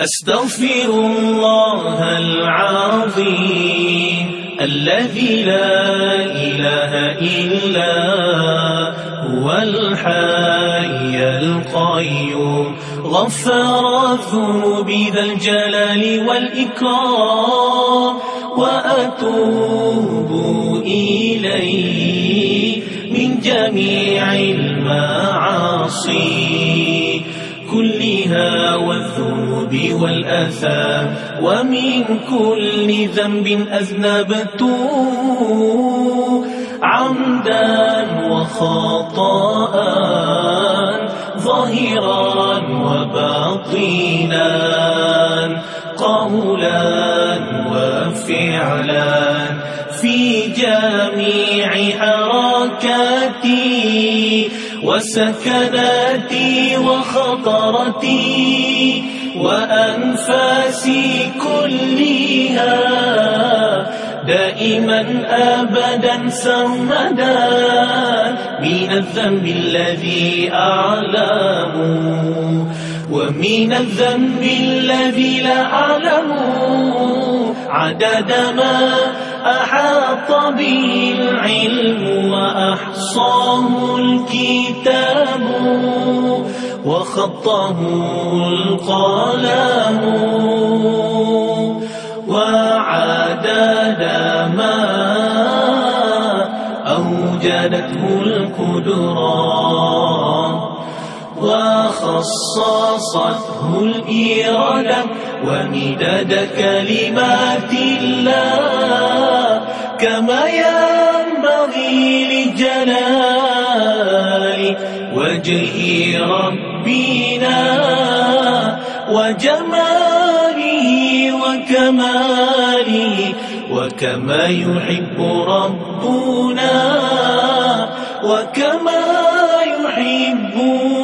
أستغفر الله العظيم الذي لا إله إلا هو الحي القيوم. غفر الذنوب ذا الجلال والإكرام وأتوب إليه من جميع المعاصي. كلها والذنوب والآثام ومن كل ذنب أذنبت عمدا وخطأ ظاهرا وباطنا قولا وفعلا في جميع حركاتي وسكناتي وخطرتي وأنفاسي كلها دائما أبدا سرمدا من الذنب الذي أعلم ومن الذنب الذي لا أعلم عدد ما أحاط به العلم وأحصاه الكتاب وخطه القلم وعدد ما أوجدته القدرات وخصصته الإرادة ومداد كلمات الله كما ينبغي لجلال وجه ربنا وجماله وكماله وكما يحب ربنا وكما يحب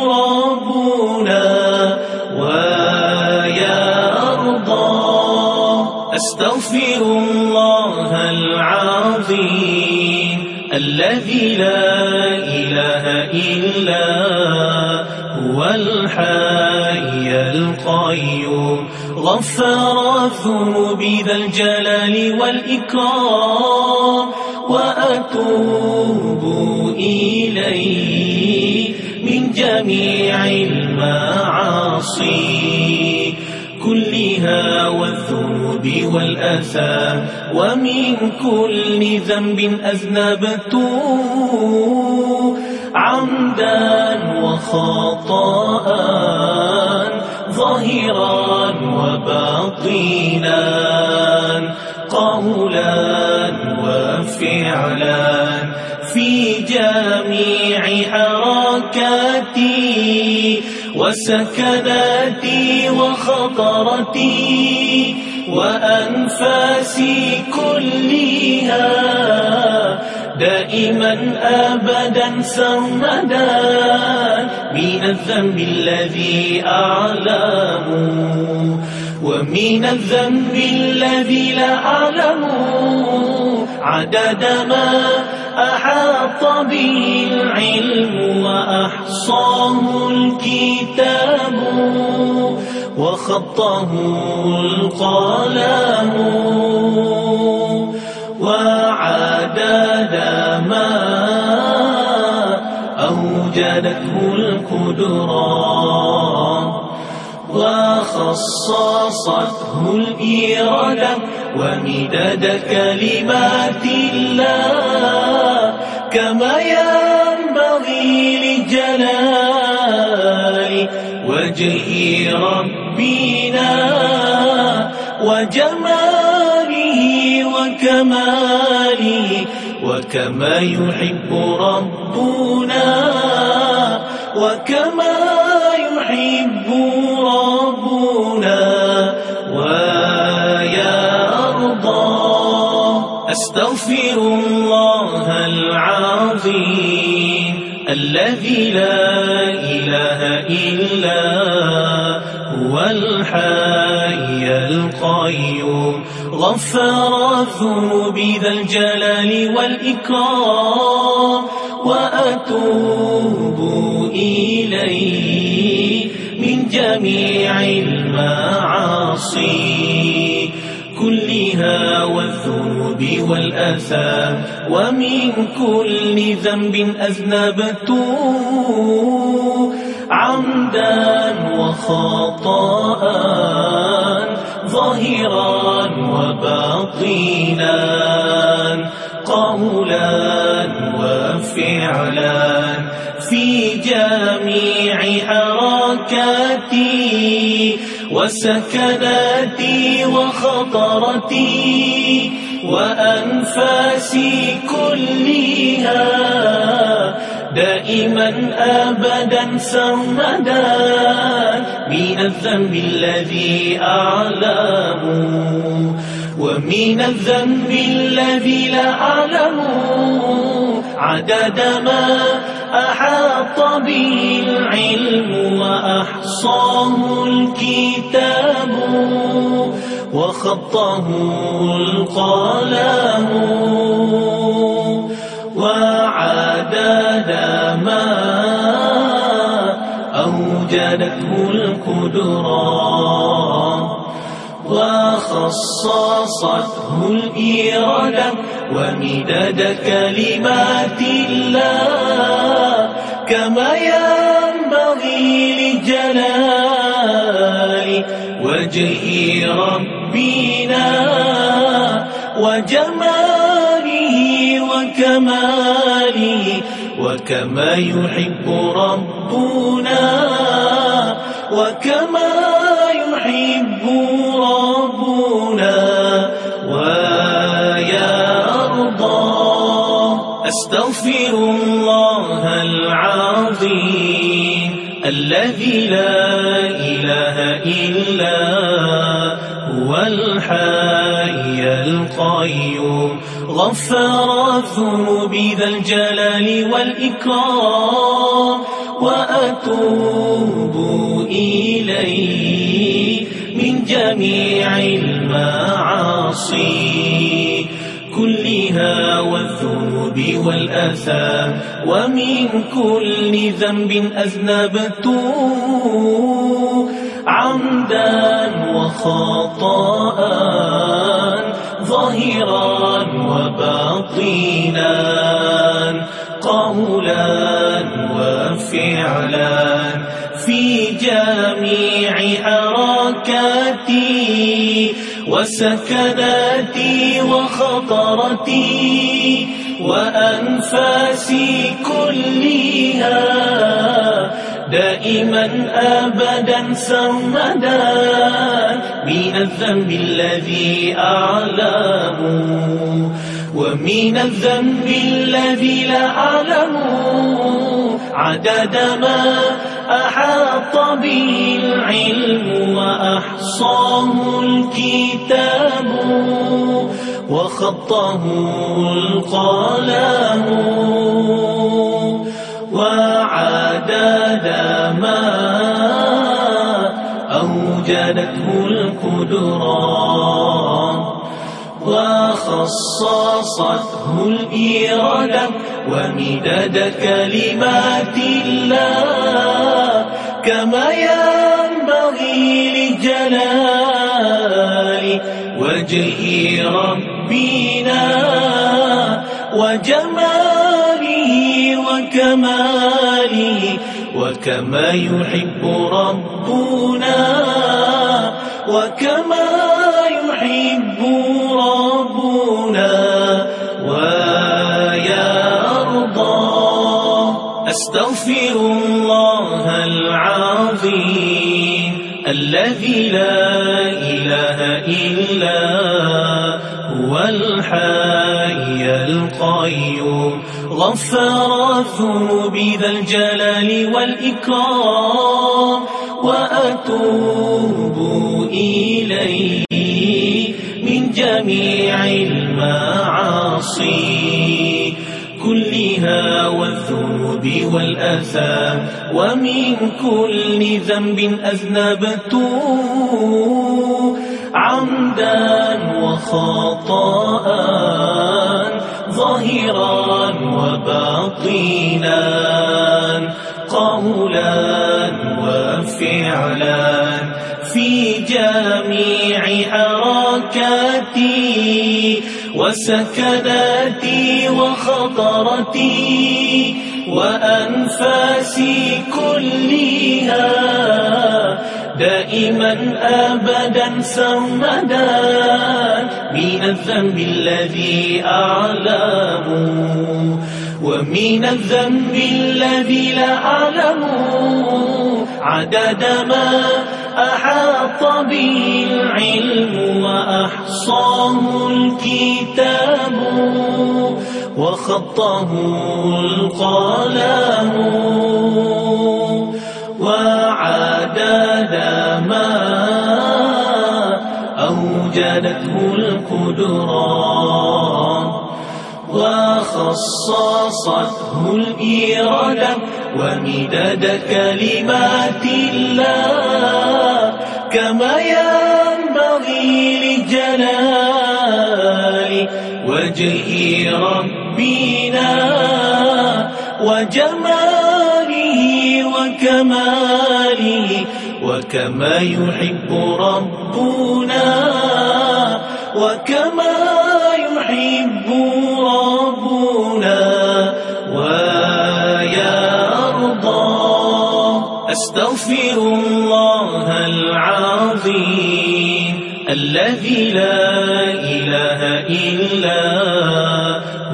ربنا. ويرضى أستغفر الله العظيم. الذي لا إله إلا هو الحي القيوم. غفر الذنوب ذا الجلال والإكرام. وأتوب إليه من جميع المعاصي. كلها والذنوب والآثام ومن كل ذنب أذنبت عمدا وخطأ ظاهرا وباطنا قولا وفعلا في جميع حركاتي. وسكناتي وخطرتي وأنفاسي كلها دائما أبدا سرمدا من الذنب الذي أعلم ومن الذنب الذي لا أعلم عدد ما أحاط به العلم وأحصاه الكتاب وخطه القلم وعدد ما أوجدته القدرات وخصصته الإرادة ومداد كلمات الله كما ينبغي لجلال وجه ربنا وجماله وكماله وكما يحب ربنا وكما يحب ربنا. أستغفر الله العظيم الذي لا إله إلا هو الحي القيوم. غفر الذنوب ذا الجلال والإكرام وأتوب إليه من جميع المعاصي. كلها والذنوب والآثام ومن كل ذنب أذنبت عمدا وخطأ ظاهرا وباطنا قولا وفعلا في جميع حركاتي وسكناتي وخطرتي وأنفاسي كلها دائما أبدا سرمدا من الذنب الذي أعلم ومن الذنب الذي لا أعلم عدد ما أحاط به العلم وأحصاه الكتاب وخطه القلم وعدد ما أوجدته القدرات وخصصته الإرادة ومداد كلمات الله كما ينبغي لجلال وجه ربنا وجماله وكماله وكما يحب ربنا وكما يحب أستغفر الله العظيم الذي لا إله إلا هو الحي القيوم. غفر الذنوب ذا الجلال والإكرام وأتوب إليه من جميع المعاصي. كلها والذنوب والآثام ومن كل ذنب أذنبت عمدا وخطأ ظاهرا وباطنا قولا وفعلا في جميع حركاتي وسكناتي وخطرتي وأنفاسي كلها دائما أبدا سرمدا من الذنب الذي أعلم ومن الذنب الذي لا أعلم عدد ما أحاط به العلم وأحصاه الكتاب وخطه القلم وعدد ما أوجدته القدرات وخصصته الإرادة ومداد كلمات الله كما ينبغي لجلال وجه ربنا وجماله وكماله وكما يحب ربنا وكما يحب ربنا. أستغفر الله العظيم الذي لا إله إلا هو الحي القيوم. غفر الذنوب ذا الجلال والإكرام وأتوب إليه من جميع المعاصي. كلها والذنوب والآثام ومن كل ذنب أذنبت عمدا وخطأ ظاهرا وباطنا قولا وفعلا في جميع حركاتي وسكناتي وخطرتي وأنفاسي كلها دائما أبدا سرمدا من الذنب الذي أعلم ومن الذنب الذي لا أعلم عدد ما أحاط به العلم وأحصاه الكتاب وخطه القلم وعدد ما أوجدته القدرات وخصصته الإرادة ومداد كلمات الله كما ينبغي لجلال وجه ربنا وجماله وكماله وكما يحب ربنا وكما يحب ربنا. أستغفر الله العظيم الذي لا إله إلا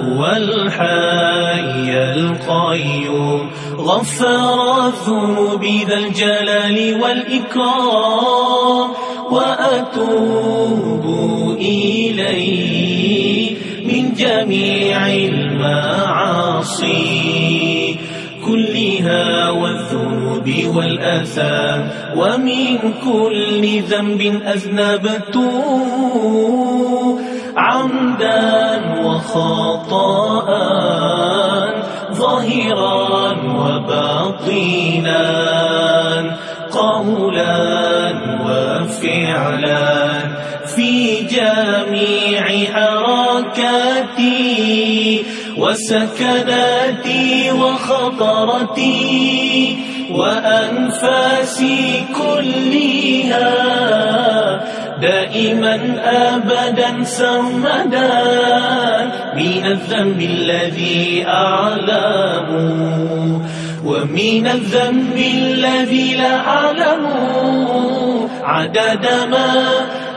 هو الحي القيوم. غفر الذنوب ذا الجلال والإكرام وأتوب إليه من جميع المعاصي. كلها والذنوب والآثام ومن كل ذنب أذنبته عمدا وخطأ ظاهرا وباطنا قولا وفعلا. في جميع حركاتي وسكناتي وخطرتي وأنفاسي كلها دائما أبدا سرمدا من الذنب الذي أعلم ومن الذنب الذي لا أعلم عدد ما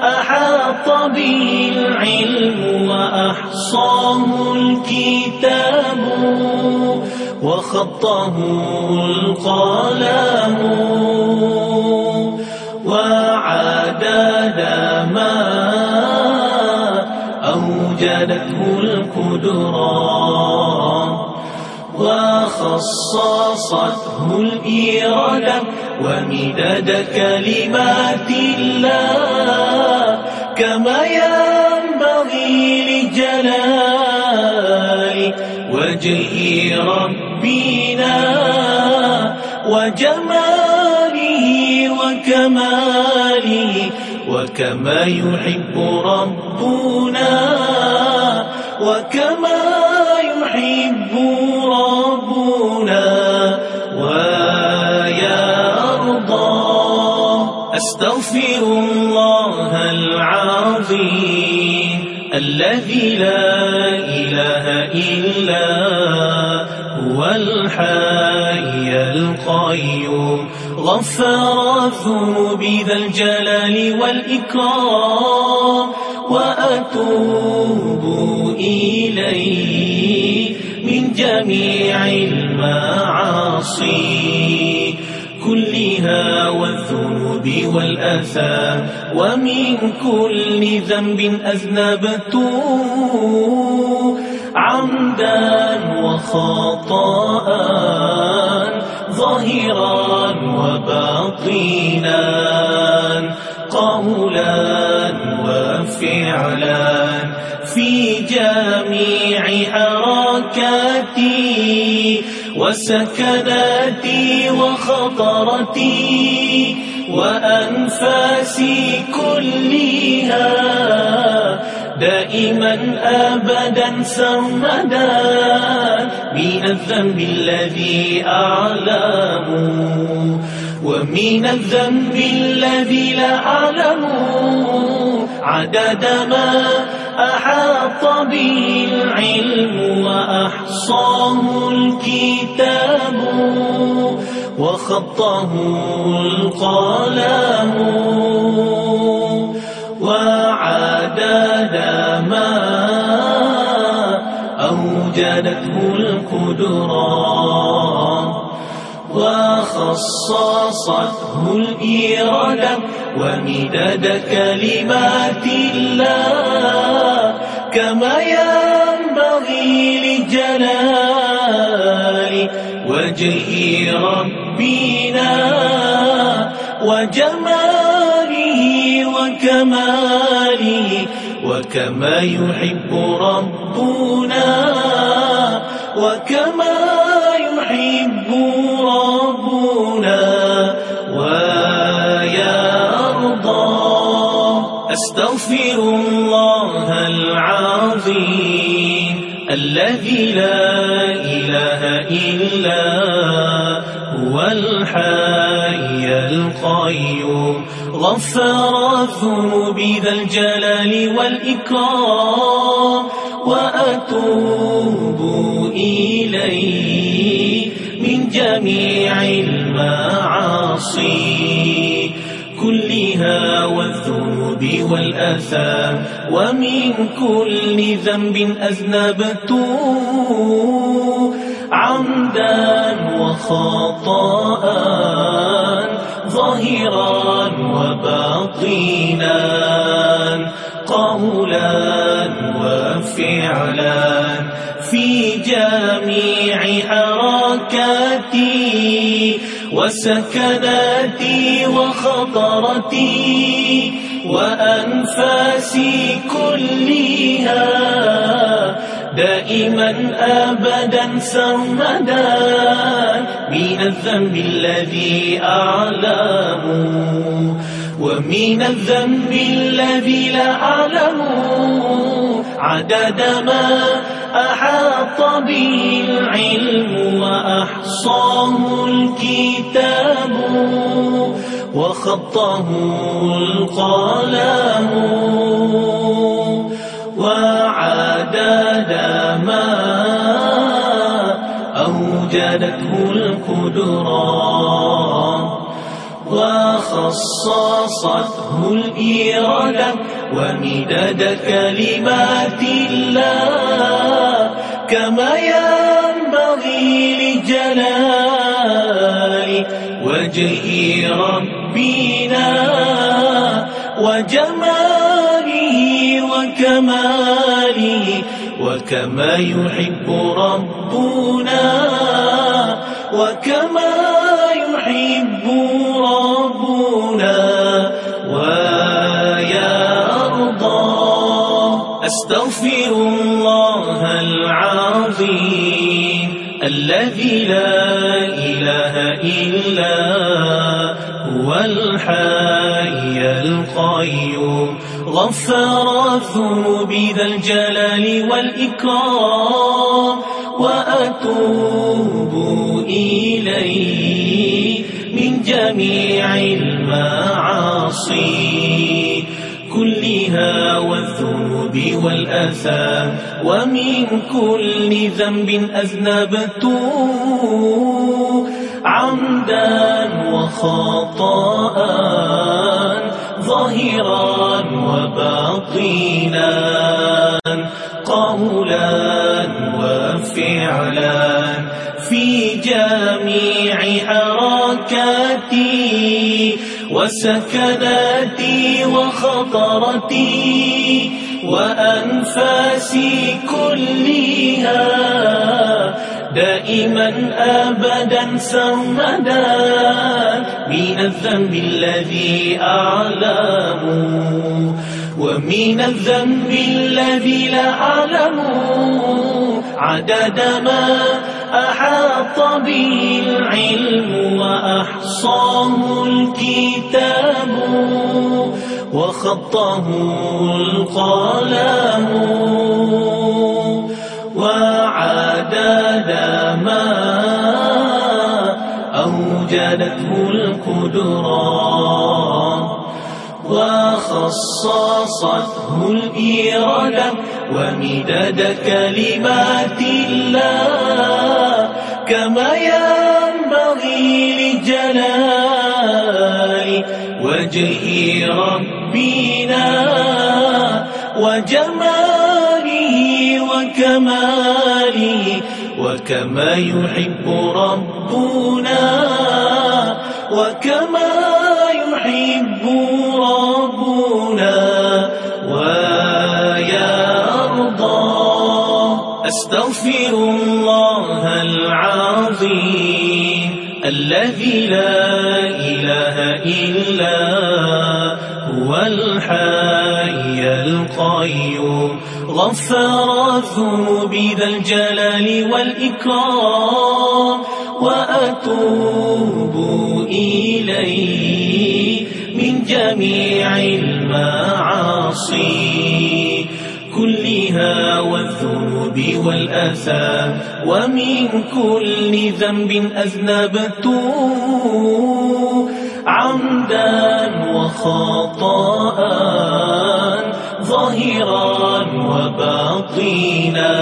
أحاط به العلم وأحصاه الكتاب وخطه القلم وعدد ما أوجدته القدرات وخصصته الإرادة ومداد كلمات الله كما ينبغي لجلال وجه ربنا وجماله وكماله وكما يحب ربنا وكما يحب ربنا أستغفر الله العظيم الذي لا إله إلا هو الحي القيوم. غفر الذنوب ذا الجلال والإكرام وأتوب إليه من جميع المعاصي. كلها والذنوب والآثام ومن كل ذنب أذنبته عمدا وخطأ ظاهرا وباطنا قولا وفعلا في جميع حركاتي وسكناتي وخطرتي وأنفاسي كلها دائما أبدا سرمدا من الذنب الذي أعلم ومن الذنب الذي لا أعلم. عدد ما أحاط به العلم وأحصاه الكتاب وخطه القلم وعدد ما أوجدته القدرات وخصصته الإرادة ومداد كلمات الله كما ينبغي لجلال وجه ربنا وجماله وكماله وكما يحب ربنا وكما يحب ربنا ويرضى. أستغفر الله العظيم الذي لا إله إلا هو الحي القيوم. غفر الذنوب ذا الجلال والإكرام. وأتوب إليه من جميع المعاصي. كلها والذنوب والآثام ومن كل ذنب أذنبت عمدا وخطأ ظاهرا وباطنا قولا وفعلا. في جميع حركاتي وسكناتي وخطرتي وأنفاسي كلها. دائما أبدا سرمدا من الذنب الذي أعلم ومن الذنب الذي لا أعلم. عدد ما أحاط به العلم وأحصاه الكتاب وخطه القلم. وعدد ما أوجدته القدرات وخصصته الإرادة ومداد كلمات الله كما ينبغي لجلال وجه ربنا وجماله وكماله وكما يحب ربنا وكما يحب ربنا ويرضى أستغفر الله العظيم الذي لا إله إلا هو الحي القيوم. غفر الذنوب ذا الجلال والإكرام. وأتوب إليه من جميع المعاصي. كلها والذنوب والآثام ومن كل ذنب أذنبت عمدا وخطأ ظاهرا وباطنا قولا وفعلا في جميع حركاتي وسكناتي وخطرتي وأنفاسي كلها. دائما أبدا سرمدا من الذنب الذي أعلم ومن الذنب الذي لا أعلم عدد ما أحاط به العلم وأحصاه الكتاب وخطه القلم. وعدد ما أوجدته القدرة وخصصته الإرادة ومداد كلمات الله كما ينبغي لجلال وجه ربنا وجماله وكماله وكما يحب ربنا وكما يحب ربنا ويرضى أستغفر الله العظيم الذي لا إله إلا هو الحي القيوم. غفر الذنوب ذا الجلال والإكرام. وأتوب إليه من جميع المعاصي. كلها والذنوب والآثام ومن كل ذنب أذنبته. عمدا وخطأ ظاهرا وباطنا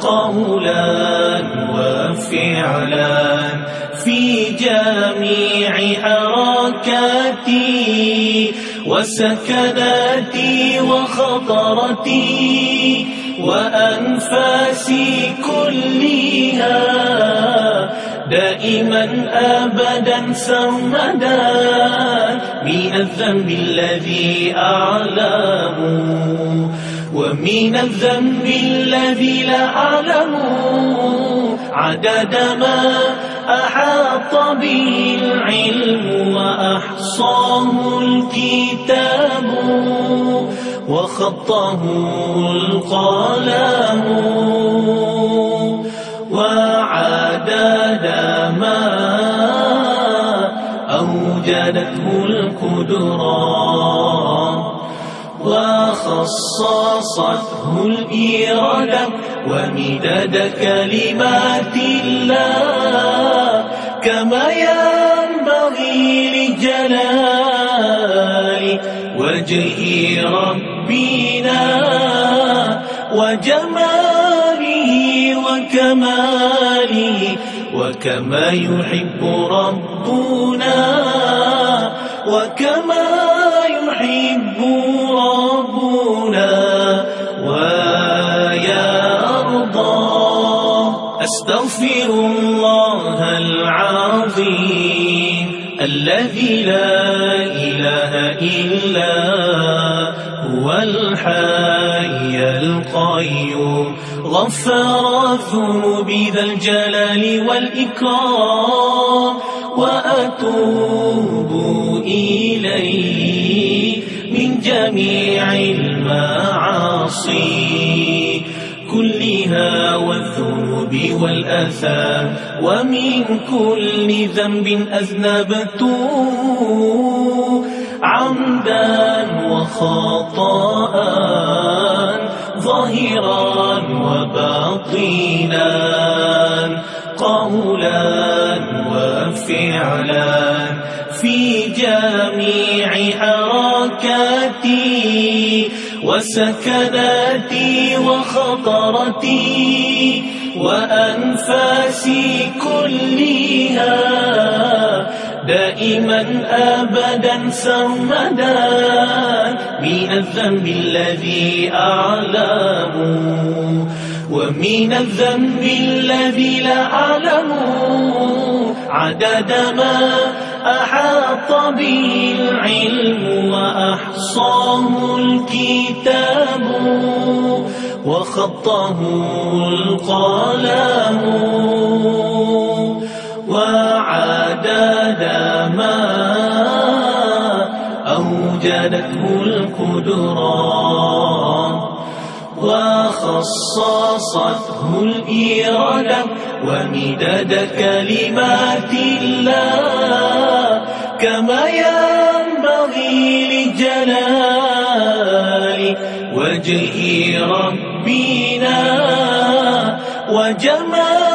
قولا وفعلا. في جميع حركاتي وسكناتي وخطرتي وأنفاسي كلها. دائما أبدا سرمدا من الذنب الذي أعلم ومن الذنب الذي لا أعلم عدد ما أحاط به العلم وأحصاه الكتاب وخطه القلم. وعدد ما أوجدته القدرة وخصصته الإرادة ومداد كلمات الله كما ينبغي لجلال وجه ربنا وجماله وكماله وكما يحب ربنا وكما يحب ربنا. ويرضى أستغفر الله العظيم الذي لا إله إلا هو الحي القيوم. غفر الذنوب ذا الجلال والإكرام. وأتوب إليه من جميع المعاصي. كلها والذنوب والآثام. ومن كل ذنب أذنبته. عمدا وخطأ ظاهرا وباطنا قولا وفعلا. في جميع حركاتي وسكناتي وخطرتي وأنفاسي كلها دائما أبدا سرمدا من الذنب الذي أعلم ومن الذنب الذي لا أعلم. عدد ما أحاط به العلم وأحصاه الكتاب وخطه القلم. وعدد ما أوجدته القدرة وخصصته الإرادة ومداد كلمات الله كما ينبغي لجلال وجه ربنا وجماله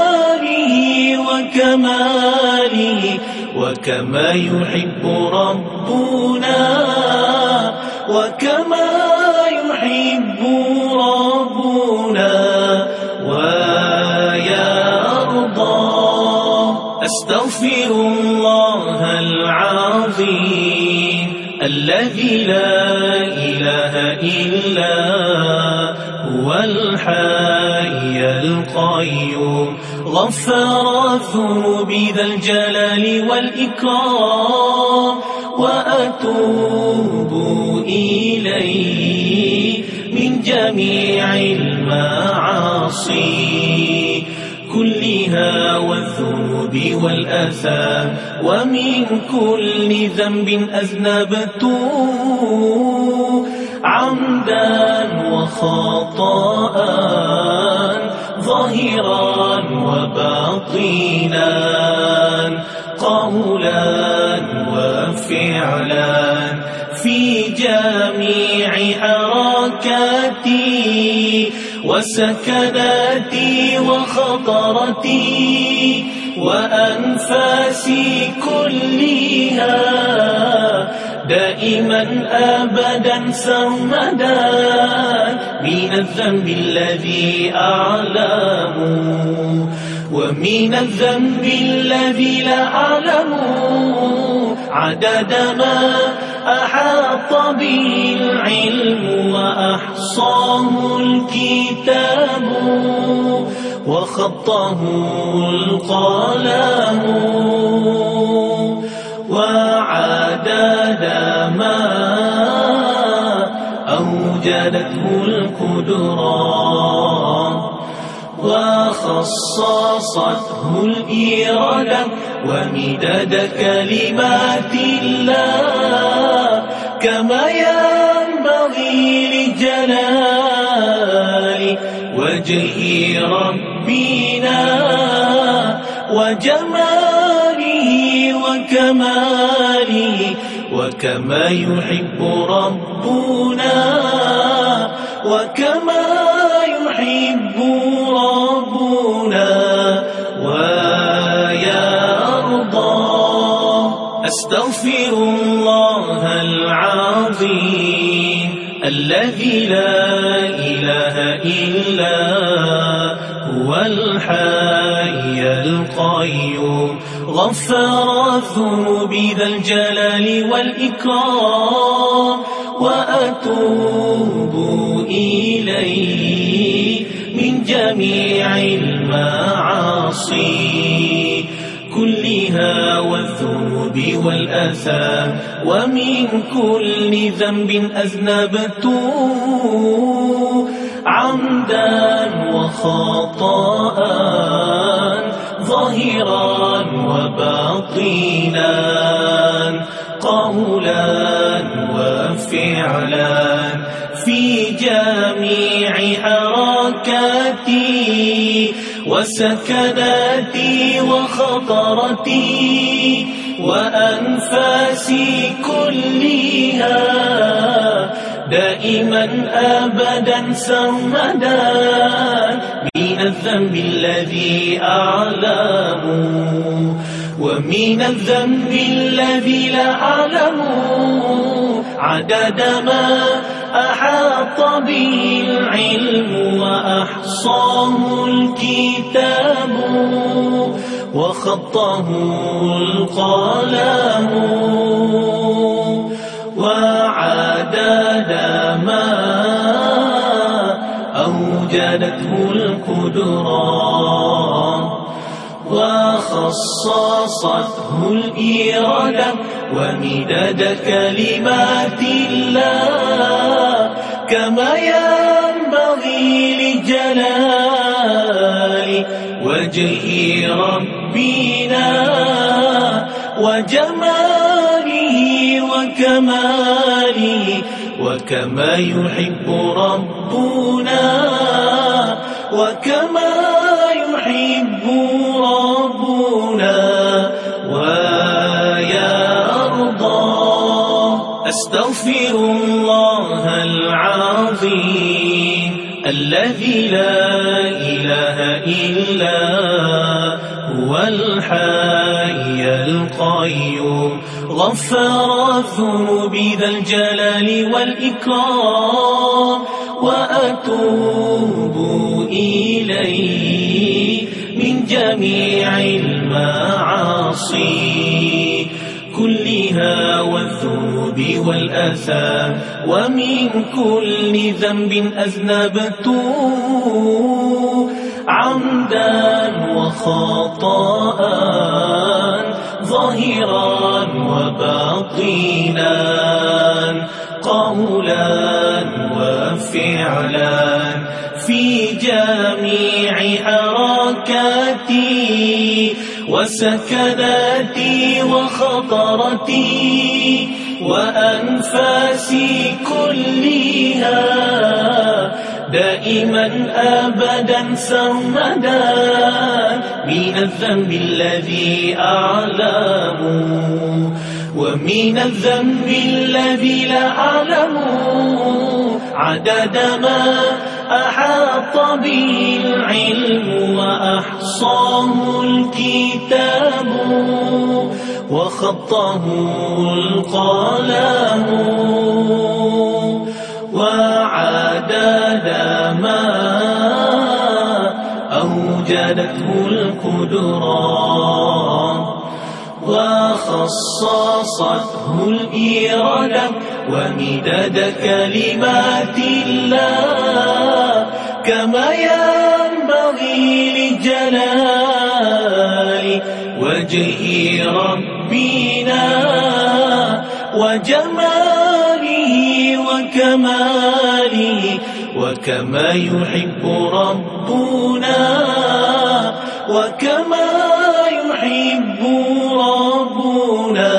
وكماله وكما يحب ربنا وكما يحب ربنا ويرضى أستغفر الله العظيم الذي لا إله إلا هو الحي القيوم. غفر الذنوب ذا الجلال والإكرام وأتوب إليه من جميع المعاصي. كلها والذنوب والآثام ومن كل ذنب أذنبت عمدا وخطأ ظاهرا وباطنا قولا وفعلا. في جميع حركاتي وسكناتي وخطرتي وأنفاسي كلها دائما أبدا سرمدا من الذنب الذي أعلم ومن الذنب الذي لا أعلم عدد ما أحاط به العلم وأحصاه الكتاب وخطه القلم. وعدد ما أوجدته القدرات وخصصته الإرادة ومداد كلمات الله كما ينبغي لجلال وجه ربنا وجماله وكماله وكما يحب ربنا وكما يحب ربنا. ويرضى أستغفر الله العظيم الذي لا إله إلا هو الحي القيوم غفر الذنوب ذا الجلال والإكرام وأتوب إليه من جميع المعاصي كلها والذنوب والآثام ومن كل ذنب أذنبت عمدا وخطأ ظاهرا وباطنا قولا وفعلا. في جميع حركاتي وسكناتي وخطرتي وأنفاسي كلها دائما أبدا سرمدا من الذنب الذي أعلم ومن الذنب الذي لا أعلم عدد ما أحاط به العلم وأحصاه الكتاب وخطه القلم. ما أوجدته القدرات وخصصته الإرادة ومداد كلمات الله كما ينبغي لجلال وجه ربنا وجماله وكماله وكما يحب ربنا وكما يحب ربنا ويرضى أستغفر الله العظيم الذي لا إله إلا هو الحي القيوم. غفر الذنوب ذا الجلال والإكرام. وأتوب إليه من جميع المعاصي. كلها والذنوب والآثام ومن كل ذنب أذنبته. عمدا وخطأ ظاهرا وباطنا قولا وفعلا. في جميع حركاتي وسكناتي وخطرتي وأنفاسي كلها دائما أبدا سرمدا من الذنب الذي أعلم. ومن الذنب الذي لا أعلم. عدد ما أحاط به العلم وأحصاه الكتاب وخطه القلم. وعدد ما أوجدته القدرات وخصصته الإرادة ومداد كلمات الله كما ينبغي لجلال وجه ربنا وجماله وكماله وكما يحب ربنا وكما يحب ربنا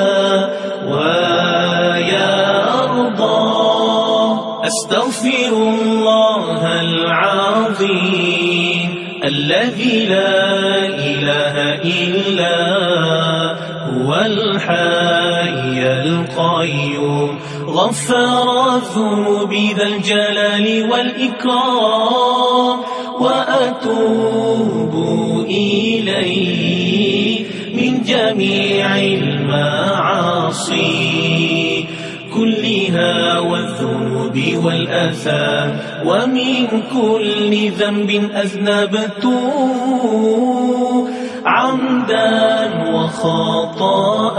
ويرضى أستغفر الله العظيم الذي لا إله إلا هو الحي القيوم غفر الذنوب ذا الجلال والإكرام وأتوب إليه من جميع المعاصي. كلها والذنوب والآثام ومن كل ذنب أذنبته عمدا وخطأ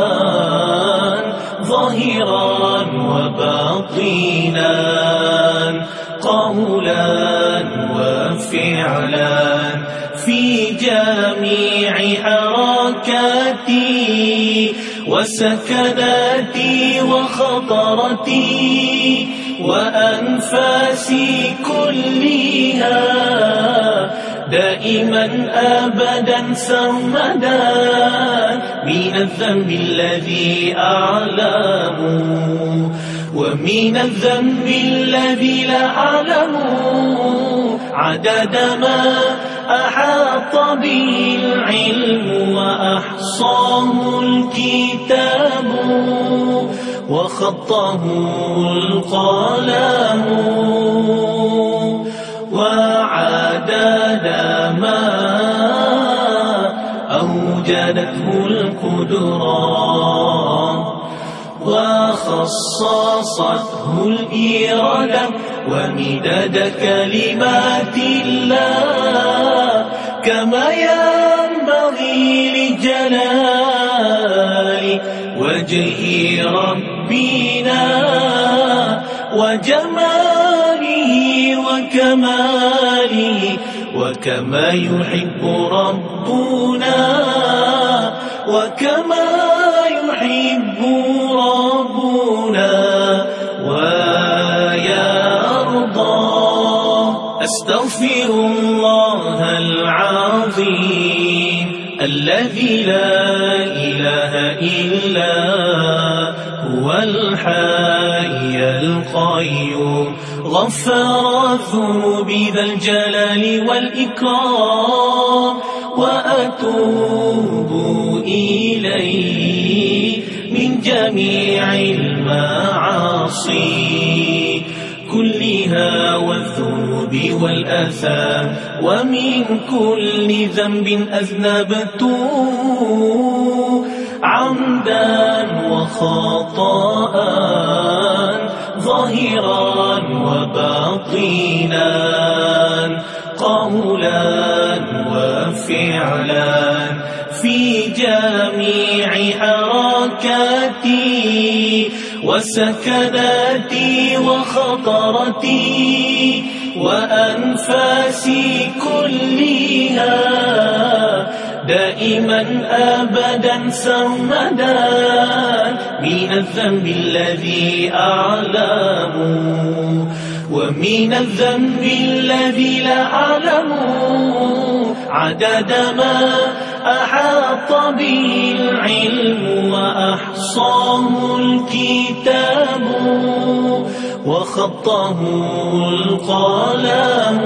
ظاهرا وباطنا قولا وفعلا في جميع حركاتي وسكناتي وخطرتي وأنفاسي كلها. دائما أبدا سرمدا من الذنب الذي أعلم ومن الذنب الذي لا أعلم عدد ما أحاط به العلم وأحصاه الكتاب وخطه القلم. وعدد ما أوجدته القدرات وخصصته الإرادة ومداد كلمات الله كما ينبغي لجلال وجه ربنا وجماله وكماله وكما يحب ربنا وكما يحب ربنا ويرضى أستغفر الله العظيم الذي لا إله إلا هو الحي القيوم. غفر الذنوب ذا الجلال والإكرام. وأتوب إليه من جميع المعاصي. كلها والذنوب والآثام ومن كل ذنب أذنبت عمدا وخطأ ظاهرا وباطنا قولا وفعلا. في جميع حركاتي وسكناتي وخطرتي وأنفاسي كلها دائما أبدا سرمدا من الذنب الذي أعلم ومن الذنب الذي لا أعلم عدد ما أحاط به العلم وأحصاه الكتاب وخطه القلم.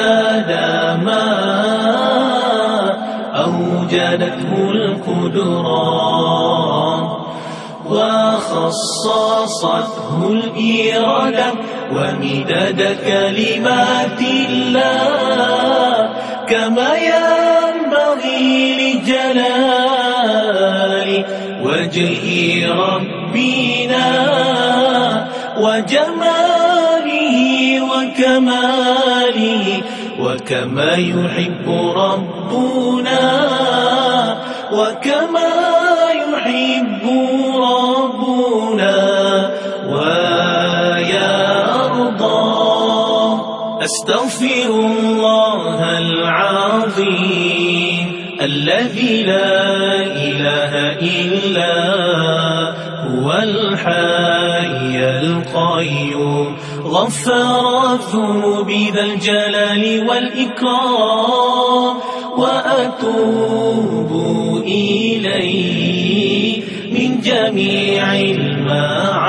وعدد ما أوجدته القدرات وخصصته الإرادة ومداد كلمات الله كما ينبغي لجلال وجه ربنا وجماله وكماله وكما يحب ربنا وكما يحب ربنا ويرضى أستغفر الله العظيم الذي لا إله إلا هو الحي القيوم. غفر الذنوب ذا الجلال والإكرام. وأتوب إليه من جميع المعاصي.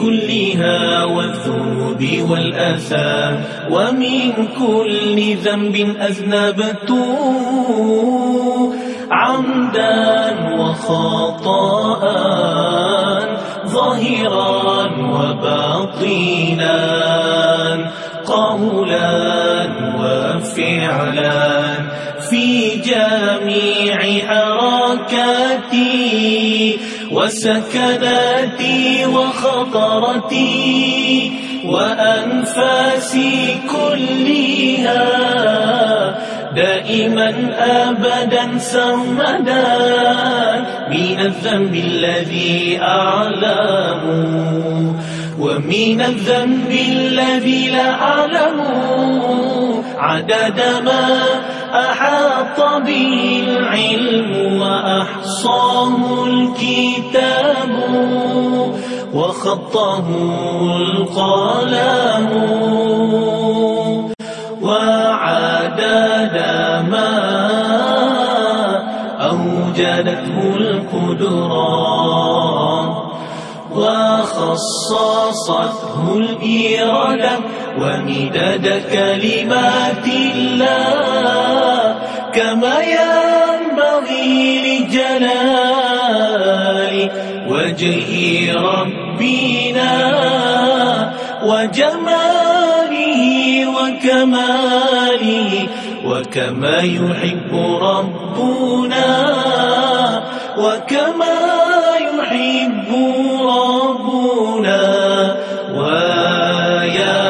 كلها والذنوب والآثام. ومن كل ذنب أذنبت عمدا وخطأ ظاهرا وباطنا قولا وفعلا في جميع حركاتي وسكناتي وخطرتي وأنفاسي كلها دائما أبدا سرمدا من الذنب الذي أعلم ومن الذنب الذي لا أعلم عدد ما أحاط به العلم وأحصاه الكتاب وخطه القلم. وعدد ما أوجدته القدرات وخصصته الإرادة ومداد كلمات الله كما ينبغي لجلال وجه ربنا وجماله وكماله وكما يحب ربنا وكما يحب ربنا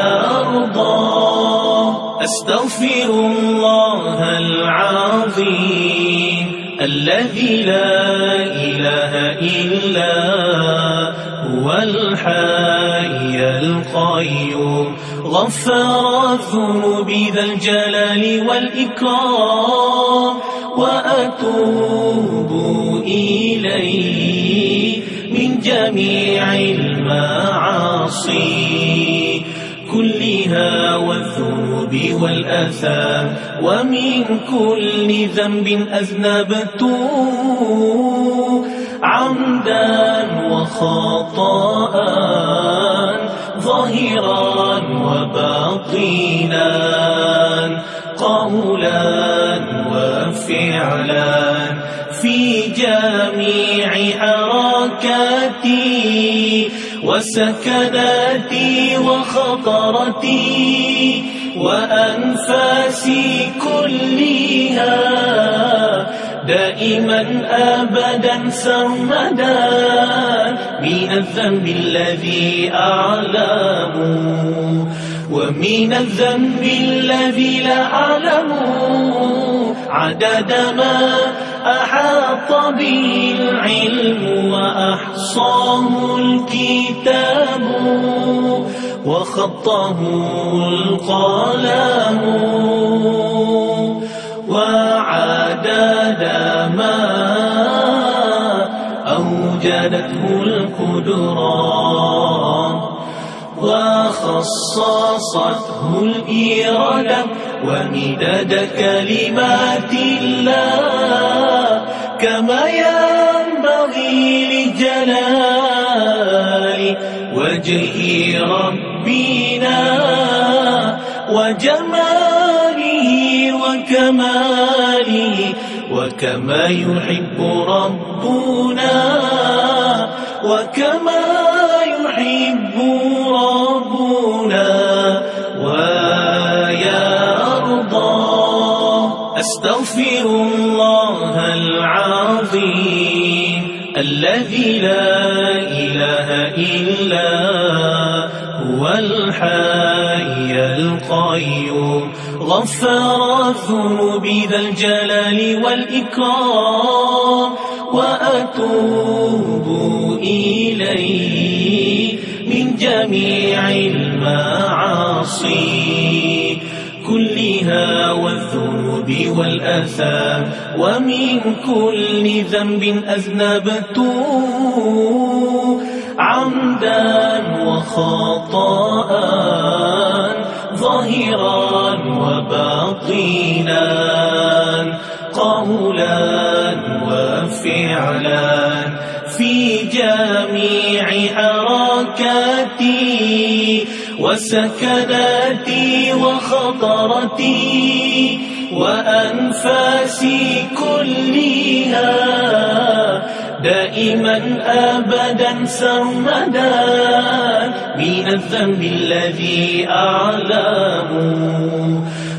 ويرضى أستغفر الله العظيم الذي لا إله إلا هو الحي القيوم غفر الذنوب ذا الجلال والإكرام وأتوب إليه من جميع المعاصي. كلها والذنوب والآثام ومن كل ذنب أذنبت عمدا وخطأ ظاهرا وباطنا قولا وفعلا. في جميع حركاتي وسكناتي وخطرتي وأنفاسي كلها دائما أبدا سرمدا من الذنب الذي أعلم ومن الذنب الذي لا أعلم عدد ما أحاط به العلم وأحصاه الكتاب وخطه القلم. وعدد ما أوجدته القدرات وخصصته الإرادة ومداد كلمات الله كما ينبغي لجلال وجه ربنا وكماله وكما يحب ربنا وكما يحب ربنا. ويرضى أستغفر الله العظيم الذي لا إله إلا هو الحي القيوم. غفر الذنوب ذا الجلال والإكرام. وأتوب إليه من جميع المعاصي. كلها والذنوب والآثام ومن كل ذنب أذنبته. عمدا وخطأ ظاهرا وباطنا قولا وفعلا. في جميع حركاتي وسكناتي وخطرتي وأنفاسي كلها دائما أبدا سرمدا من الذنب الذي أعلم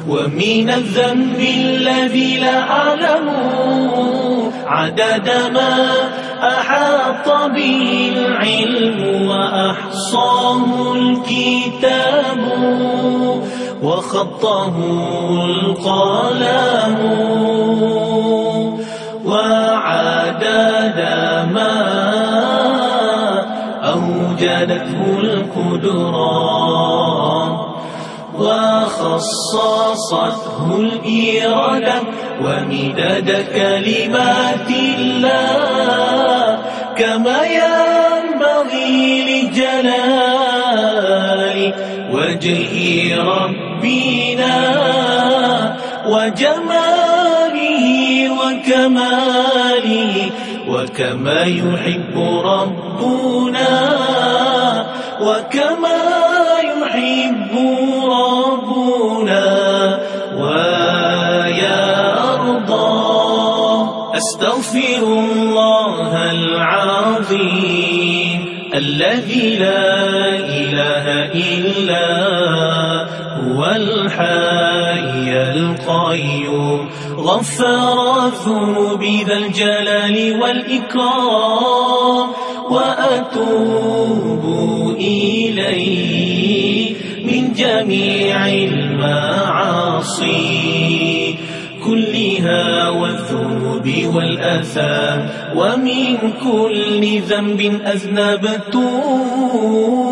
ومن الذنب الذي لا أعلم عدد ما أحاط به العلم وأحصاه الكتاب وخطه القلم. وعدد ما أوجدته القدرات وخصصته الإرادة ومداد كلمات الله كما ينبغي لجلال وجه ربنا وجماله وكماله وكما يحب ربنا وكما يحب ربنا ويرضى أستغفر الله العظيم الذي لا إله إلا هو الحي القيوم. غفر الذنوب ذا الجلال والإكرام. وأتوب إليه من جميع المعاصي. كلها والذنوب والآثام. ومن كل ذنب أذنبته.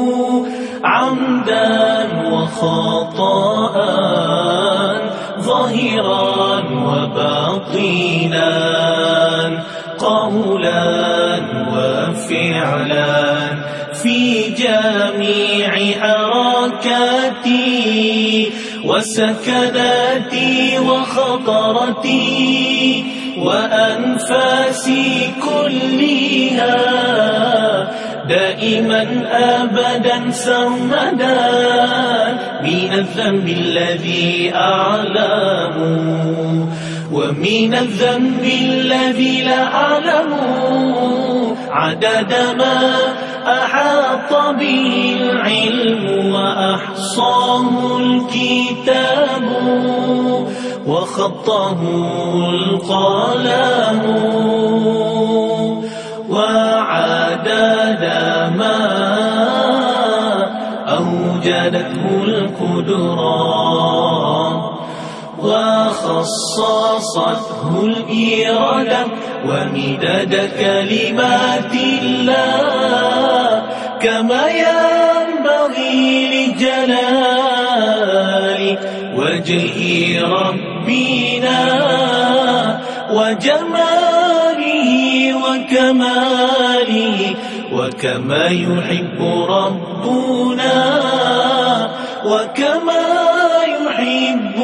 عمدا وخطأ ظاهرا وباطنا قولا وفعلا. في جميع حركاتي وسكناتي وخطرتي وأنفاسي كلها دائما أبدا سرمدا من الذنب الذي أعلم ومن الذنب الذي لا أعلم عدد ما أحاط به العلم وأحصاه الكتاب وخطه القلم. وعدد ما أوجدته القدرات وخصصته الإرادة ومداد كلمات الله كما ينبغي لجلال وجه ربنا وجماله وكماله وكما يحب ربنا وكما يحب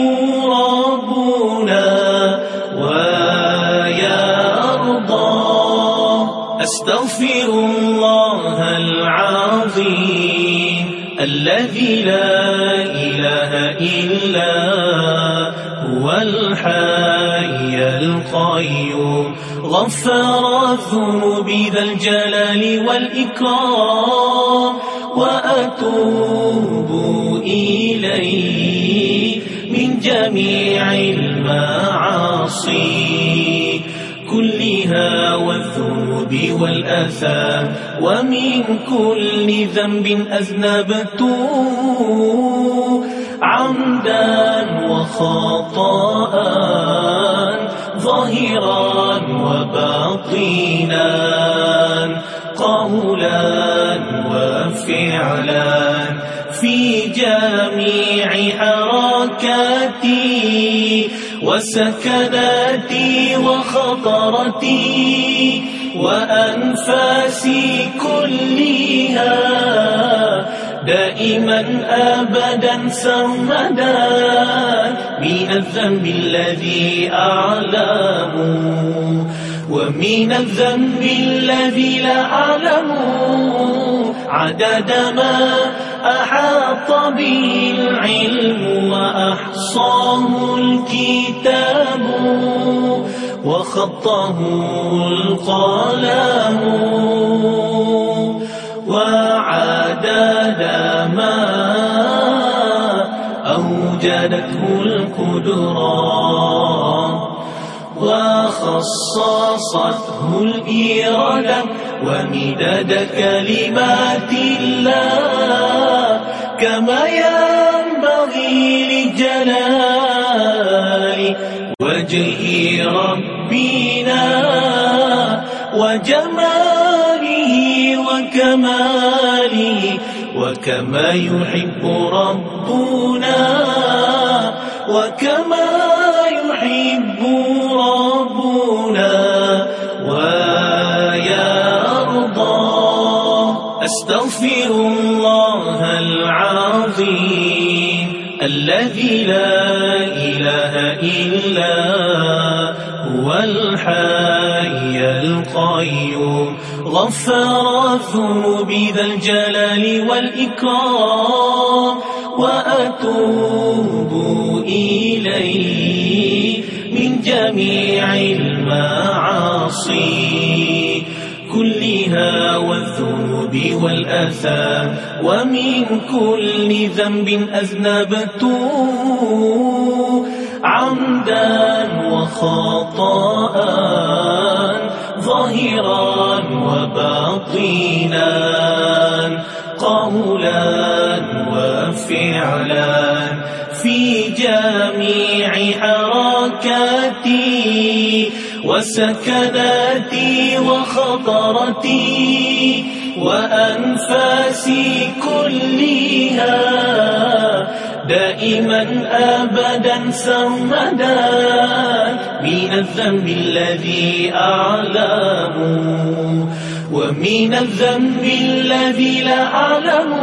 ربنا ويرضى أستغفر الله العظيم الذي لا إله إلا هو الحي القيوم. غفر الذنوب ذا الجلال والإكرام. وأتوب إليه من جميع المعاصي. كلها والذنوب والآثام ومن كل ذنب أذنبته. عمدا وخطأ ظاهرا وباطنا قولا وفعلا. في جميع حركاتي وسكناتي وخطرتي وأنفاسي كلها دائما أبدا سرمدا من الذنب الذي أعلم. ومن الذنب الذي لا أعلم. عدد ما أحاط به العلم وأحصاه الكتاب. وخطه القلم. وعدد ما أوجدته القدرات وخصصته الإرادة ومداد كلمات الله كما ينبغي لجلال وجه ربنا وجماله وكماله وكما يحب ربنا وكما يحب ربنا ويرضى أستغفر الله العظيم الذي لا إله إلا هو الحي القيوم. غفر الذنوب ذا الجلال والإكرام. وأتوب إليه من جميع المعاصي. كلها والذنوب والآثام ومن كل ذنب أذنبته. عمدا وخطأ ظاهرا وباطنا قولا وفعلا. في جميع حركاتي وسكناتي وخطرتي وأنفاسي كلها دائما أبدا سرمدا من الذنب الذي أعلم. ومن الذنب الذي لا أعلم.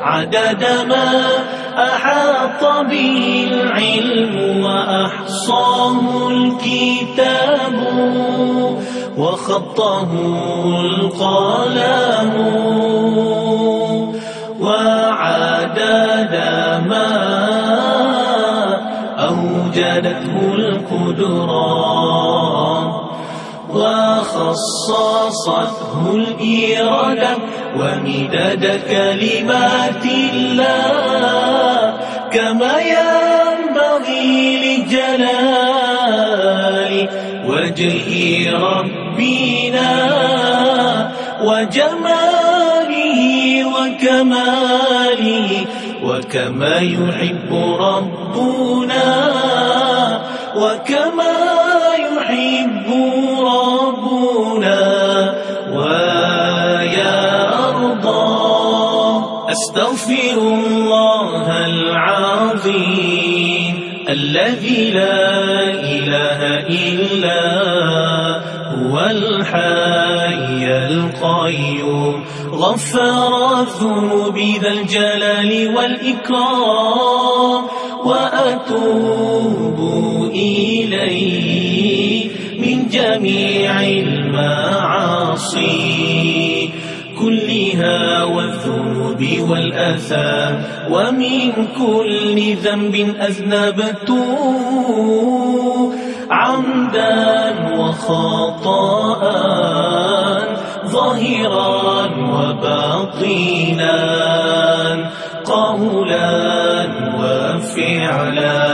عدد ما أحاط به العلم وأحصاه الكتاب. وخطه القلم. وعدد ما أوجدته القدرات وخصصته الإرادة ومداد كلمات الله كما ينبغي لجلال وجه ربنا وجماله وكماله وكما يحب ربنا وكما يحب ربنا ويا أرضى أستغفر الله العظيم الذي لا إله إلا هو الحي. القيوم. غفر الذنوب ذا الجلال والإكرام. وأتوب إليه من جميع المعاصي. كلها والذنوب والآثام ومن كل ذنب أذنبته عمدا وخطأ ظاهرا وباطنا قولا وفعلا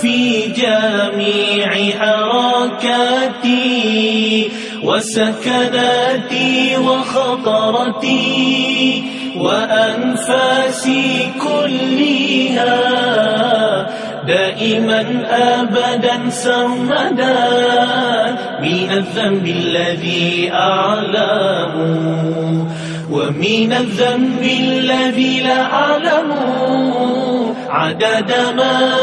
في جميع حركاتي وسكناتي وخطرتي وأنفاسي كلها دائما أبدا سرمدا من الذنب الذي أعلم ومن الذنب الذي لا أعلم. عدد ما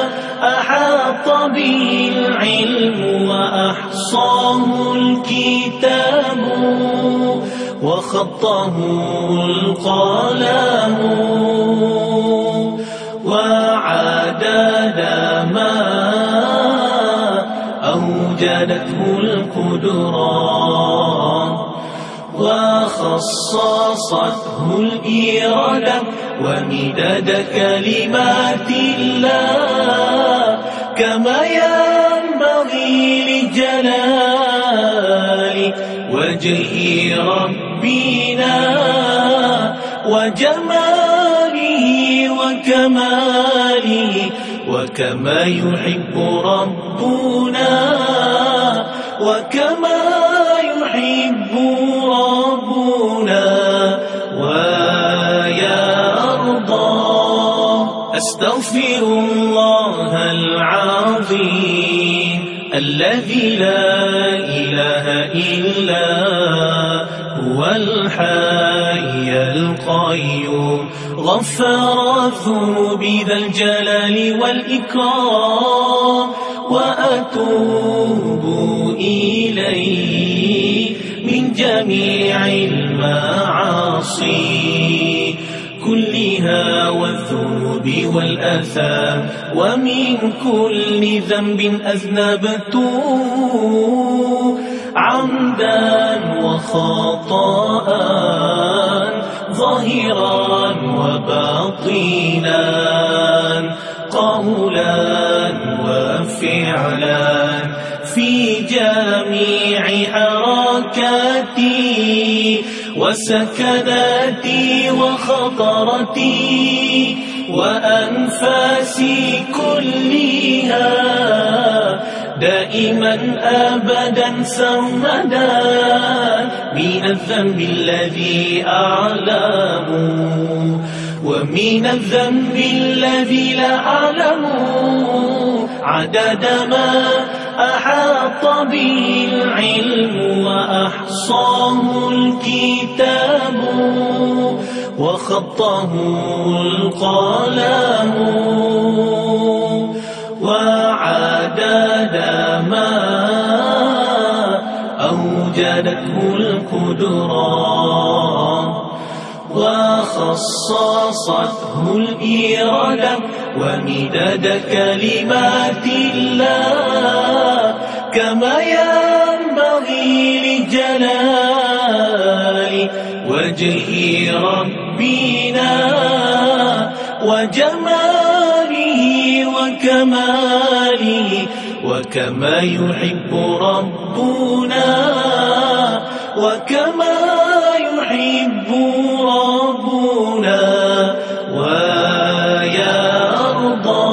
أحاط به العلم وأحصاه الكتاب وخطه القلم. وعدد ما أوجدته القدرات وخصصته الإرادة ومداد كلمات الله كما ينبغي لجلال وجه ربنا وجماله وكماله وكما يحب ربنا وكما يحب ربنا ويا أرضى أستغفر الله العظيم الذي لا إله إلا هو الحي القيوم. غفر الذنوب ذا الجلال والإكرام. وأتوب إليه من جميع المعاصي. كلها والذنوب والآثام. ومن كل ذنب أذنبته. عمدا وخطأ ظاهرا وباطنا قولا وفعلا في جميع حركاتي وسكناتي وخطرتي وأنفاسي دائما أبدا سرمدا من الذنب الذي أعلم ومن الذنب الذي لا أعلم عدد ما أحاط به العلم وأحصاه الكتاب وخطه القلم. وعدد ما أوجدته القدرات وخصصته الإرادة ومداد كلمات الله كما ينبغي لجلال وجه ربنا وجماله وكماله وكما يحب ربنا وكما يحب ربنا. ويا أرضى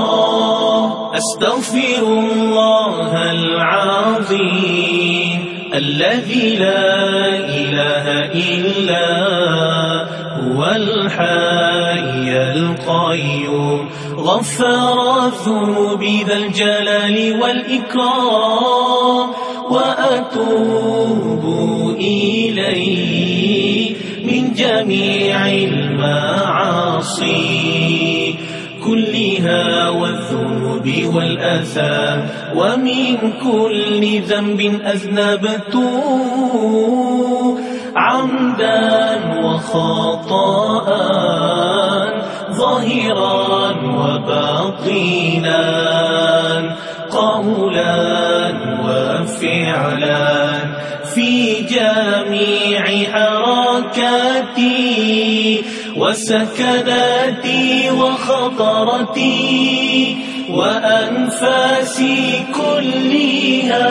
أستغفر الله العظيم الذي لا إله إلا هو الحي القيوم. غفر الذنوب ذا الجلال والإكرام. وأتوب إليه من جميع المعاصي. كلها والذنوب والآثام ومن كل ذنب أذنبته عمدا وخطأ ظاهرا وباطنا قولا وفعلا. في جميع حركاتي وسكناتي وخطرتي وأنفاسي كلها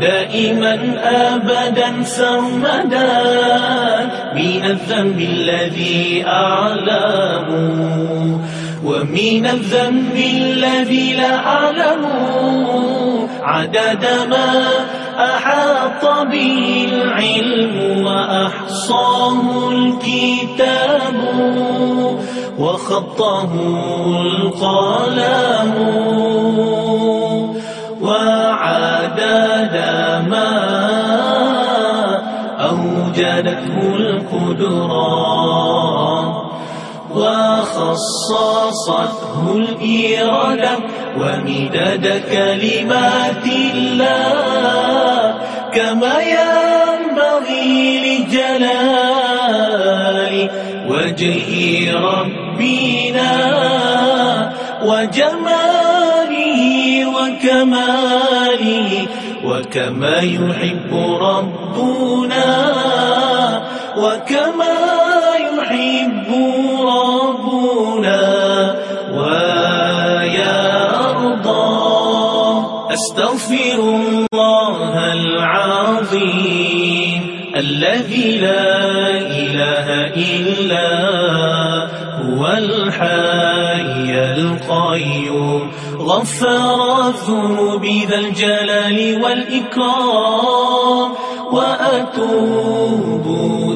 دائما أبدا سرمدا من الذنب الذي أعلم ومن الذنب الذي لا أعلم عدد ما أحاط به العلم وأحصاه الكتاب وخطه القلم. وعدد ما أوجدته القدرات وخصصته الإرادة ومداد كلمات الله كما ينبغي لجلال وجه ربنا وجماله وكماله وكما يحب ربنا وكما يحب ربنا. ويا أرضى أستغفر الله العظيم الذي لا إله إلا هو الحي القيوم. غفر الذنوب ذا الجلال والإكرام وأتوب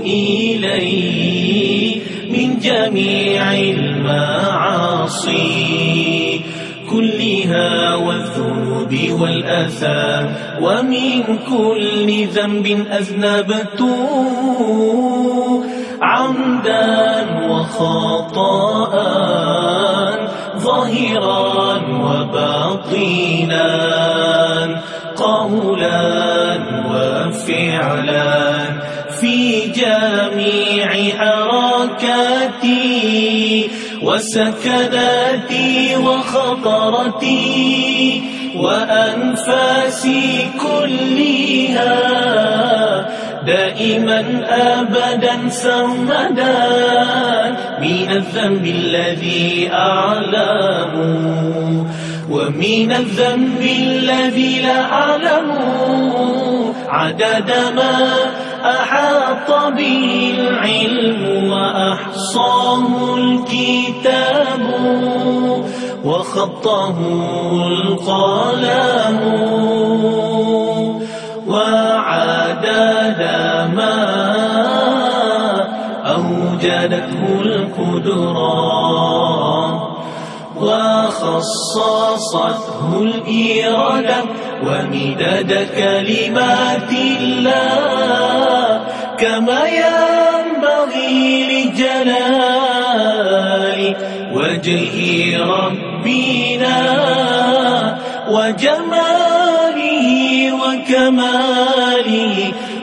إليه من جميع المعاصي. كلها والذنوب والآثام ومن كل ذنب أذنبته عمدا وخطأ وباطنا قولا وفعلا. في جميع حركاتي وسكناتي وخطرتي وأنفاسي كلها دائما أبدا سرمدا. من الذنب الذي أعلم. ومن الذنب الذي لا أعلم عدد ما أحاط به العلم وأحصاه الكتاب وخطه القلم وعدد ما أوجدته القدرات وخصصته الإرادة ومداد كلمات الله كما ينبغي لجلال وجه ربنا وجماله وكماله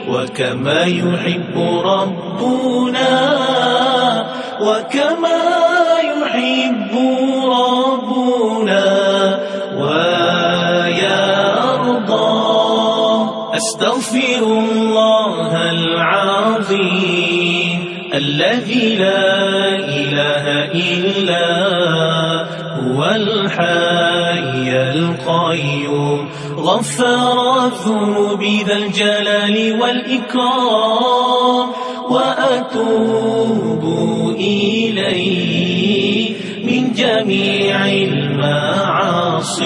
وكما يحب ربنا وكما يحب ربنا ويا أرضى أستغفر الله العظيم الذي لا إله إلا هو الحي القيوم. غفار الذنوب ذا الجلال والإكرام. وأتوب إليه. جميع المعاصي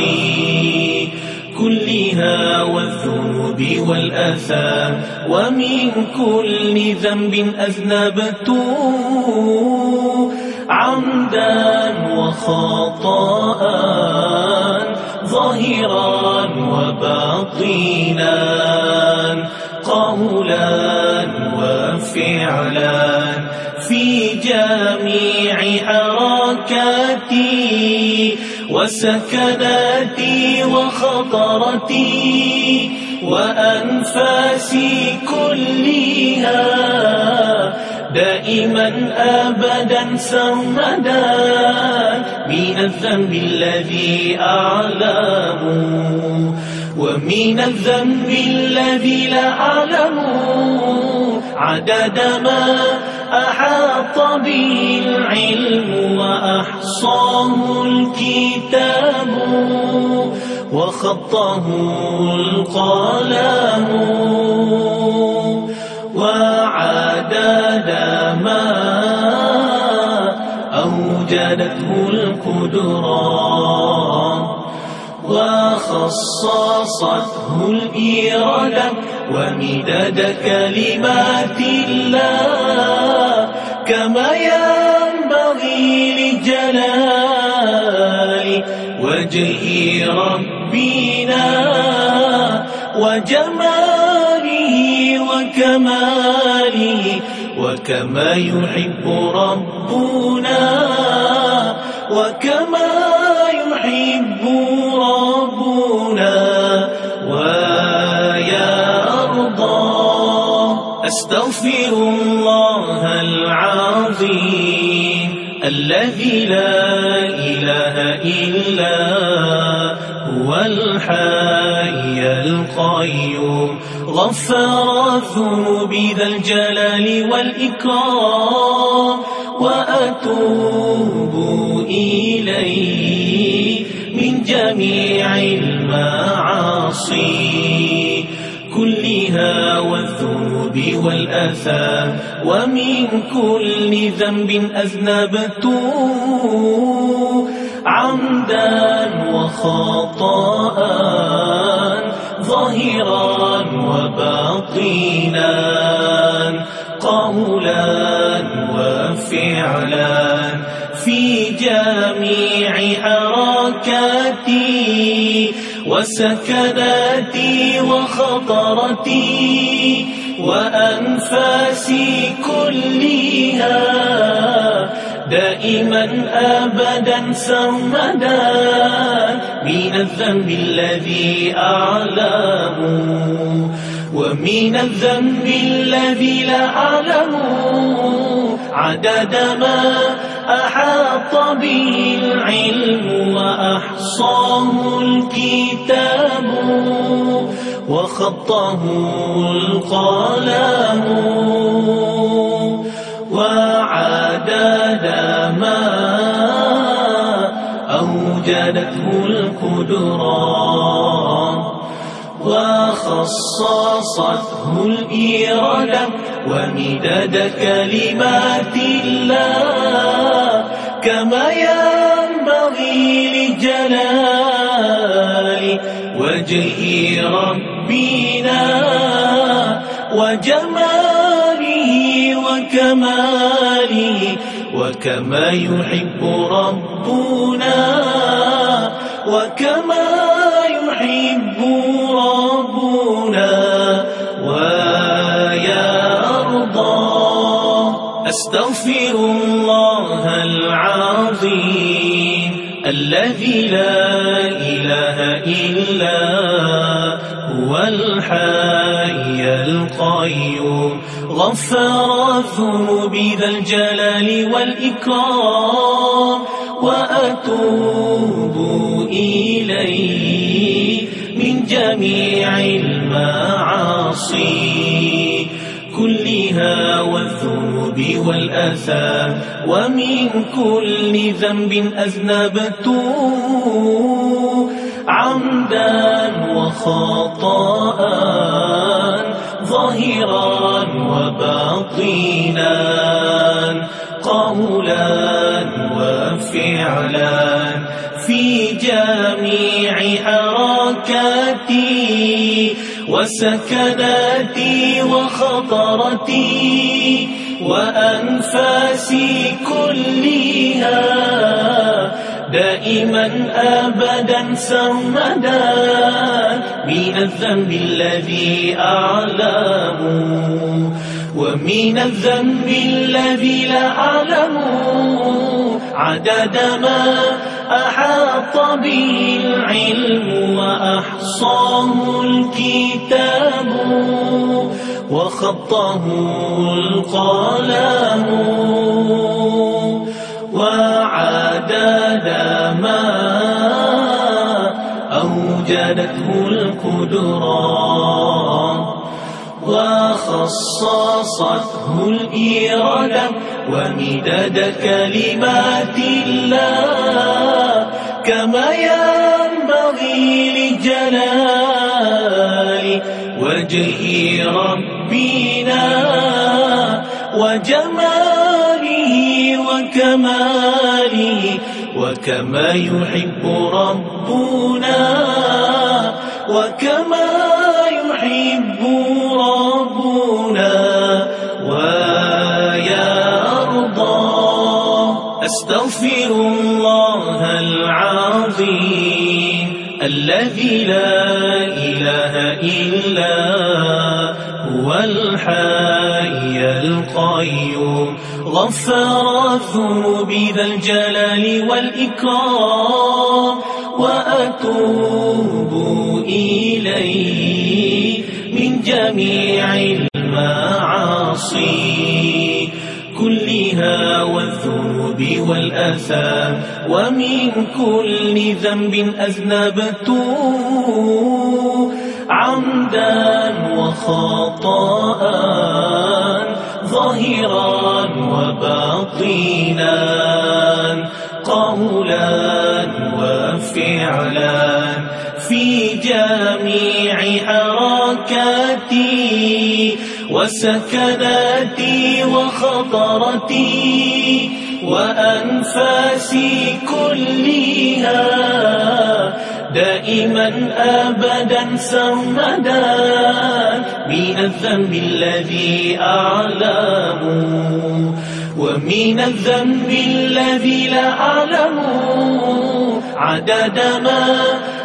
كلها والذنوب والآثام ومن كل ذنب أذنبت عمدا وخطأ ظاهرا وباطنا قولا وفعلا في جميع حركاتي وسكناتي وخطرتي وأنفاسي كلها. دائما أبدا سرمدا من الذنب الذي أعلم ومن الذنب الذي لا أعلم. عدد ما أحاط به العلم وأحصاه الكتاب وخطه القلم وعدد ما أوجدته القدرات وخصصته الإرادة ومداد كلمات الله كما ينبغي لجلال وجه ربنا وجماله وكماله وكما يحب ربنا وكما يحب ربنا. أستغفر الله العظيم الذي لا إله إلا هو الحي القيوم. غفر الذنوب ذا الجلال والإكرام وأتوب إليه من جميع المعاصي. كلها والذنوب والآثام ومن كل ذنب أذنبت عمدا وخطأ ظاهرا وباطنا قولا وفعلا في جميع حركاتي. وسكناتي وخطرتي وأنفاسي كلها دائما أبدا سرمدا من الذنب الذي أعلم ومن الذنب الذي لا أعلم عدد ما أحاط به العلم وأحصاه الكتاب وخطه القلم وعدد ما أوجدته القدرات وخصصته الإرادة ومداد كلمات الله كما ينبغي لجلال وجه ربنا وجماله وكماله وكما يحب ربنا وكما يحب ربنا أستغفر الله العظيم الذي لا إله إلا هو الحي القيوم. غفر الذنوب ذا الجلال والإكرام وأتوب إليه من جميع المعاصي. كلها والذنوب والآثام ومن كل ذنب أذنبت عمدا وخطأ ظاهرا وباطنا قولا وفعلا في جميع حركاتي. وسكناتي وخطرتي وأنفاسي كلها دائما أبدا سرمدا من الذنب الذي أعلم ومن الذنب الذي لا أعلم عدد ما أحاط به العلم وأحصاه الكتاب وخطه القلم وعدد ما أوجدته القدرات وخصصته الإرادة ومداد كلمات الله كما ينبغي لجلال وجه ربنا وجماله وكماله وكما يحب ربنا وكما يحب ربنا. أستغفر الله العظيم الذي لا إله إلا هو الحي القيوم. غفر الذنوب ذا الجلال والإكرام وأتوب إليه من جميع المعاصي. كلها والذنوب والآثام ومن كل ذنب أذنبته عمدا وخطأ ظاهرا وباطنا قولا وفعلا في جميع حركاتي. وسكناتي وخطرتي وأنفاسي كلها دائما أبدا سرمدا من الذنب الذي أعلم ومن الذنب الذي لا أعلم عدد ما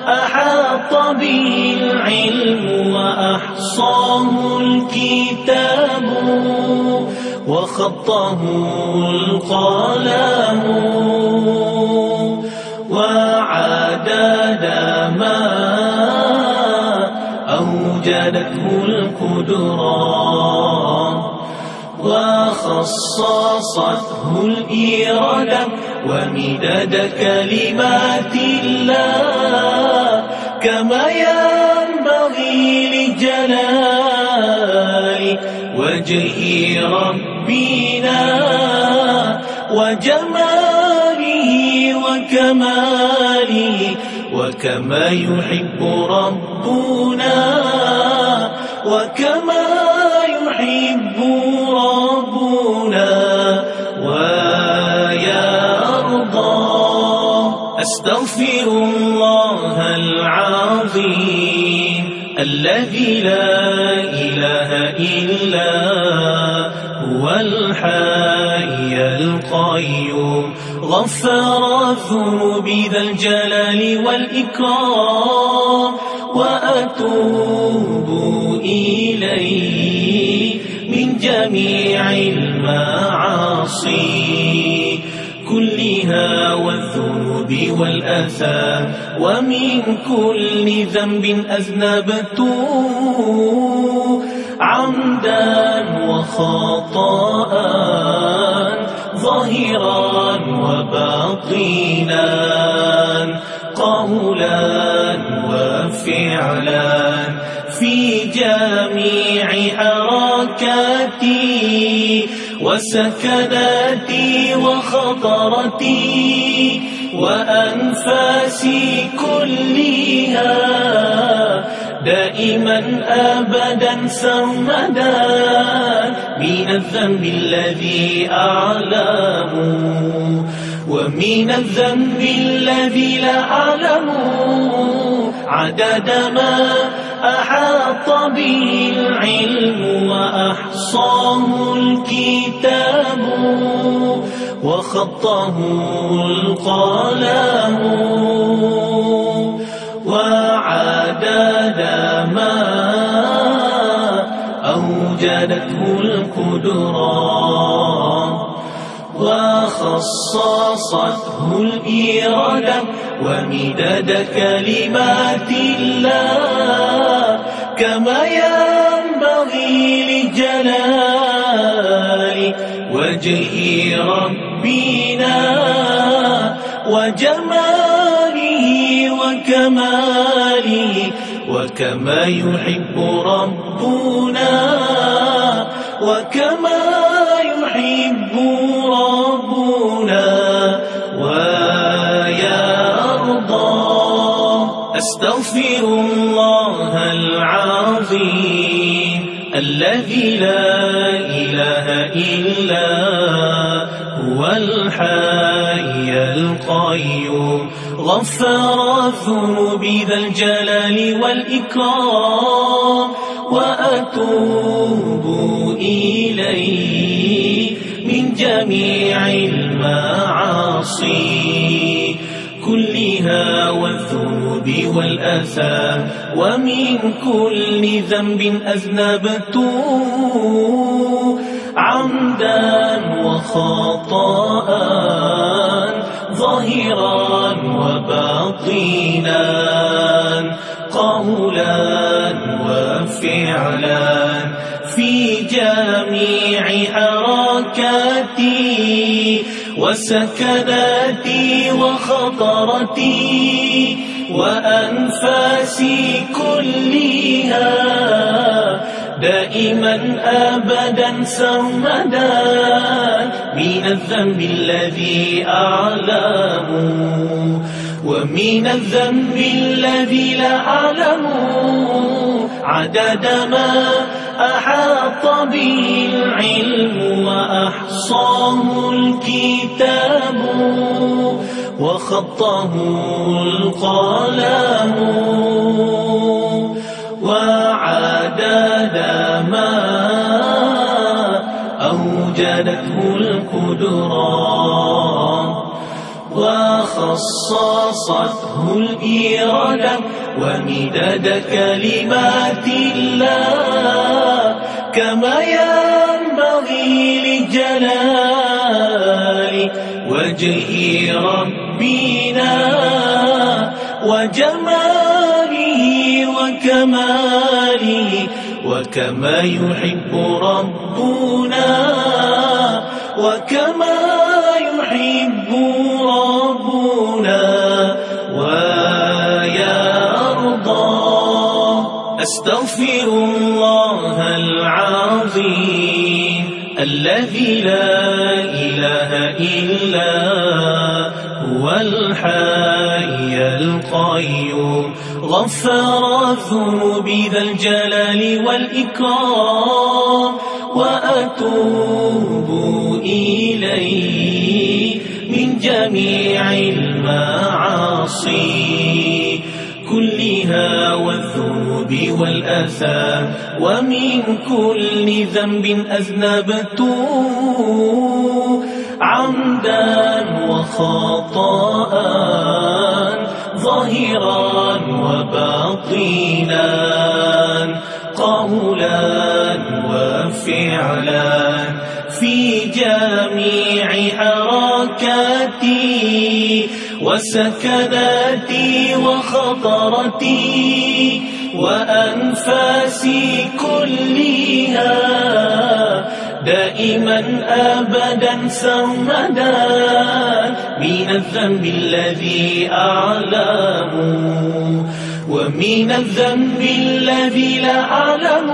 أحاط به العلم وأحصاه الكتاب وخطه القلم وعدد ما أوجدته القدرات وخصصته الإرادة ومداد كلمات الله كما ينبغي لجلال وجه ربنا وجماله وكماله وكما يحب ربنا وكما يحب ربنا. أستغفر الله العظيم الذي لا إله إلا هو الحي القيوم. غفر الذنوب ذا الجلال والإكرام وأتوب إليه من جميع المعاصي. كلها والذنوب والآثام ومن كل ذنب أذنبته عمدا وخطأ ظاهرا وباطنا قولا وفعلا. في جميع حركاتي وسكناتي وخطرتي وأنفاسي كلها دائما أبدا سرمدا من الذنب الذي أعلم ومن الذنب الذي لا أعلم. عدد ما أحاط به العلم وأحصاه الكتاب. وخطه القلم وعدد ما أوجدته القدرات وخصصته الإرادة ومداد كلمات الله كما ينبغي لجلال وجه ربنا وجماله وكماله وكما يحب ربنا وكما يحب ربنا ويرضى أستغفر الله العظيم. الذي لا إله إلا هو الحي القيوم. غفر الذنوب ذا الجلال والإكرام وأتوب إليه من جميع المعاصي. كلها والذنوب والآثام ومن كل ذنب أذنبته عمدا وخطأ ظاهرا وباطنا. قولا وفعلا. في جميع حركاتي وسكناتي وخطرتي وأنفاسي كلها دائما أبدا سرمدا. من الذنب الذي أعلم. ومن الذنب الذي لا أعلم. عدد ما أحاط به العلم وأحصاه الكتاب. وخطه القلم وعدد ما أوجدته القدرات وخصصته الإرادة ومداد كلمات الله كما ينبغي لجلال وجه ربنا وجماله وكماله وكما يحب ربنا وكما يحب ربنا ويرضى أستغفر الله العظيم. الذي لا إله إلا هو الحي القيوم. غفر الذنوب ذا الجلال والإكرام وأتوب إليه من جميع المعاصي. كلها والذنوب والآثام ومن كل ذنب أذنبته عمدا وخطأ ظاهرا وباطنا قولا وفعلا. في جميع حركاتي وسكناتي وخطرتي وأنفاسي كلها دائما أبدا سرمدا من الذنب الذي أعلم ومن الذنب الذي لا أعلم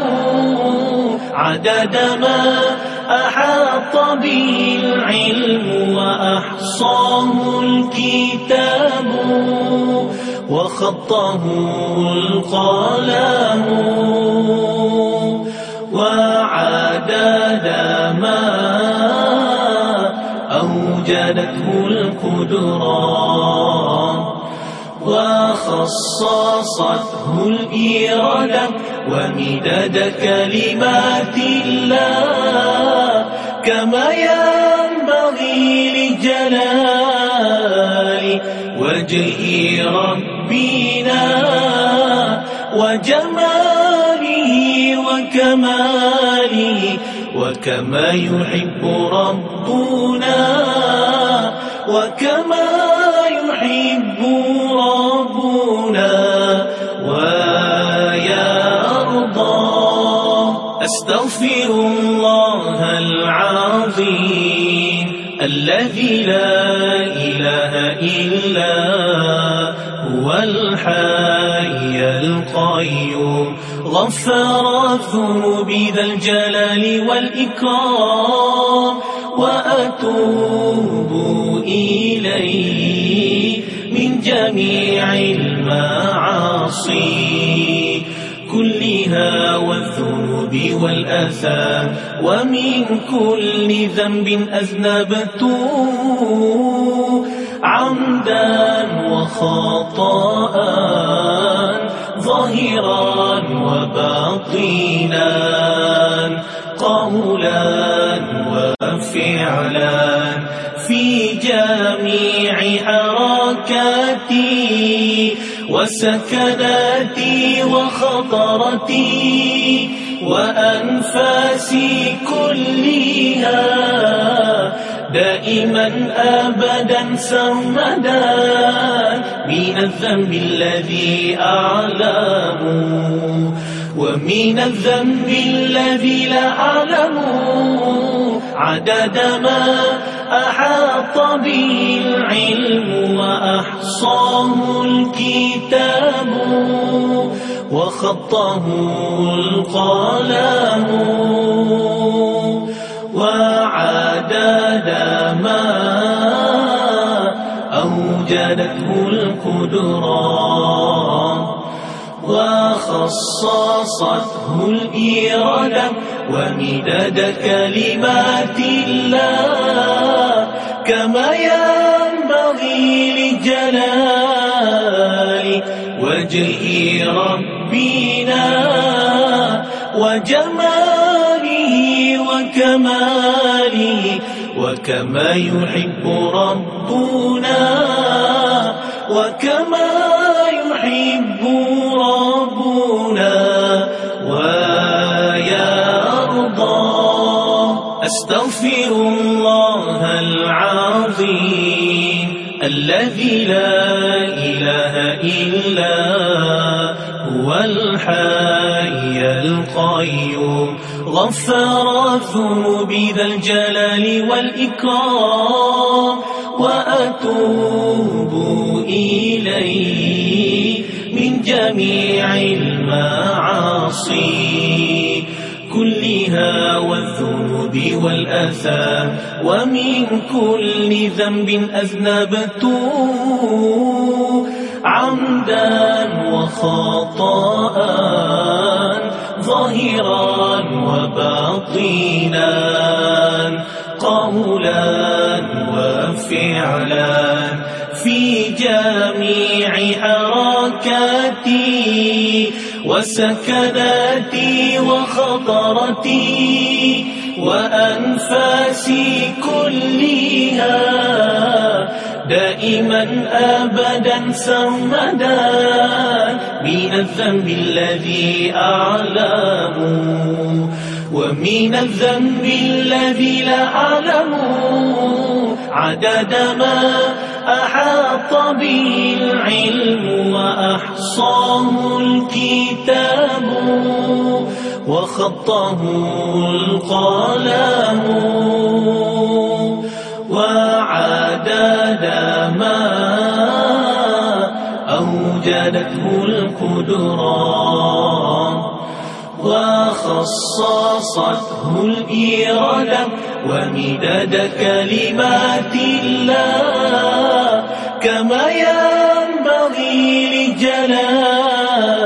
عدد ما أحاط به العلم وأحصاه الكتاب وخطه القلم وعدد ما أوجدته القدرات وخصصته الإرادة ومداد كلمات الله كما ينبغي لجلال وجه ربنا وجماله وكماله وكما يحب ربنا وكما يحب ربنا أستغفر الله العظيم الذي لا إله إلا هو الحي القيوم. غفر الذنوب ذا الجلال والإكرام وأتوب إليه من جميع المعاصي. كلها والذنوب والآثام ومن كل ذنب أذنبته عمدا وخطأ ظاهرا وباطنا قولا وفعلا في جميع حركاتي وسكناتي وخطرتي وأنفاسي كلها دائما أبدا سرمدا من الذنب الذي أعلم ومن الذنب الذي لا أعلم عدد ما أحاط به العلم وأحصاه الكتاب وخطه القلم وعدد ما أوجدته القدرات وخصصته الإرادة ومداد كلمات الله كما ينبغي لجلال وجه ربنا وجماله وكماله وكما يحب ربنا وكما يحب ربنا. أستغفر الله العظيم الذي لا إله إلا هو الحي القيوم. غفر الذنوب ذا الجلال والإكرام وأتوب إليه من جميع المعاصي. كلها والذنوب والآثام ومن كل ذنب أذنبته عمدا وخطأ ظاهرا وباطنا قولا وفعلا في جميع حركاتي وسكناتي وخطرتي وأنفاسي كلها دائما أبدا سرمدا من الذنب الذي أعلم ومن الذنب الذي لا أعلم عدد ما أحاط به العلم وأحصاه الكتاب وخطه القلم وعدد ما أوجدته القدرات وخصصته الإرادة ومداد كلمات الله كما ينبغي لجلال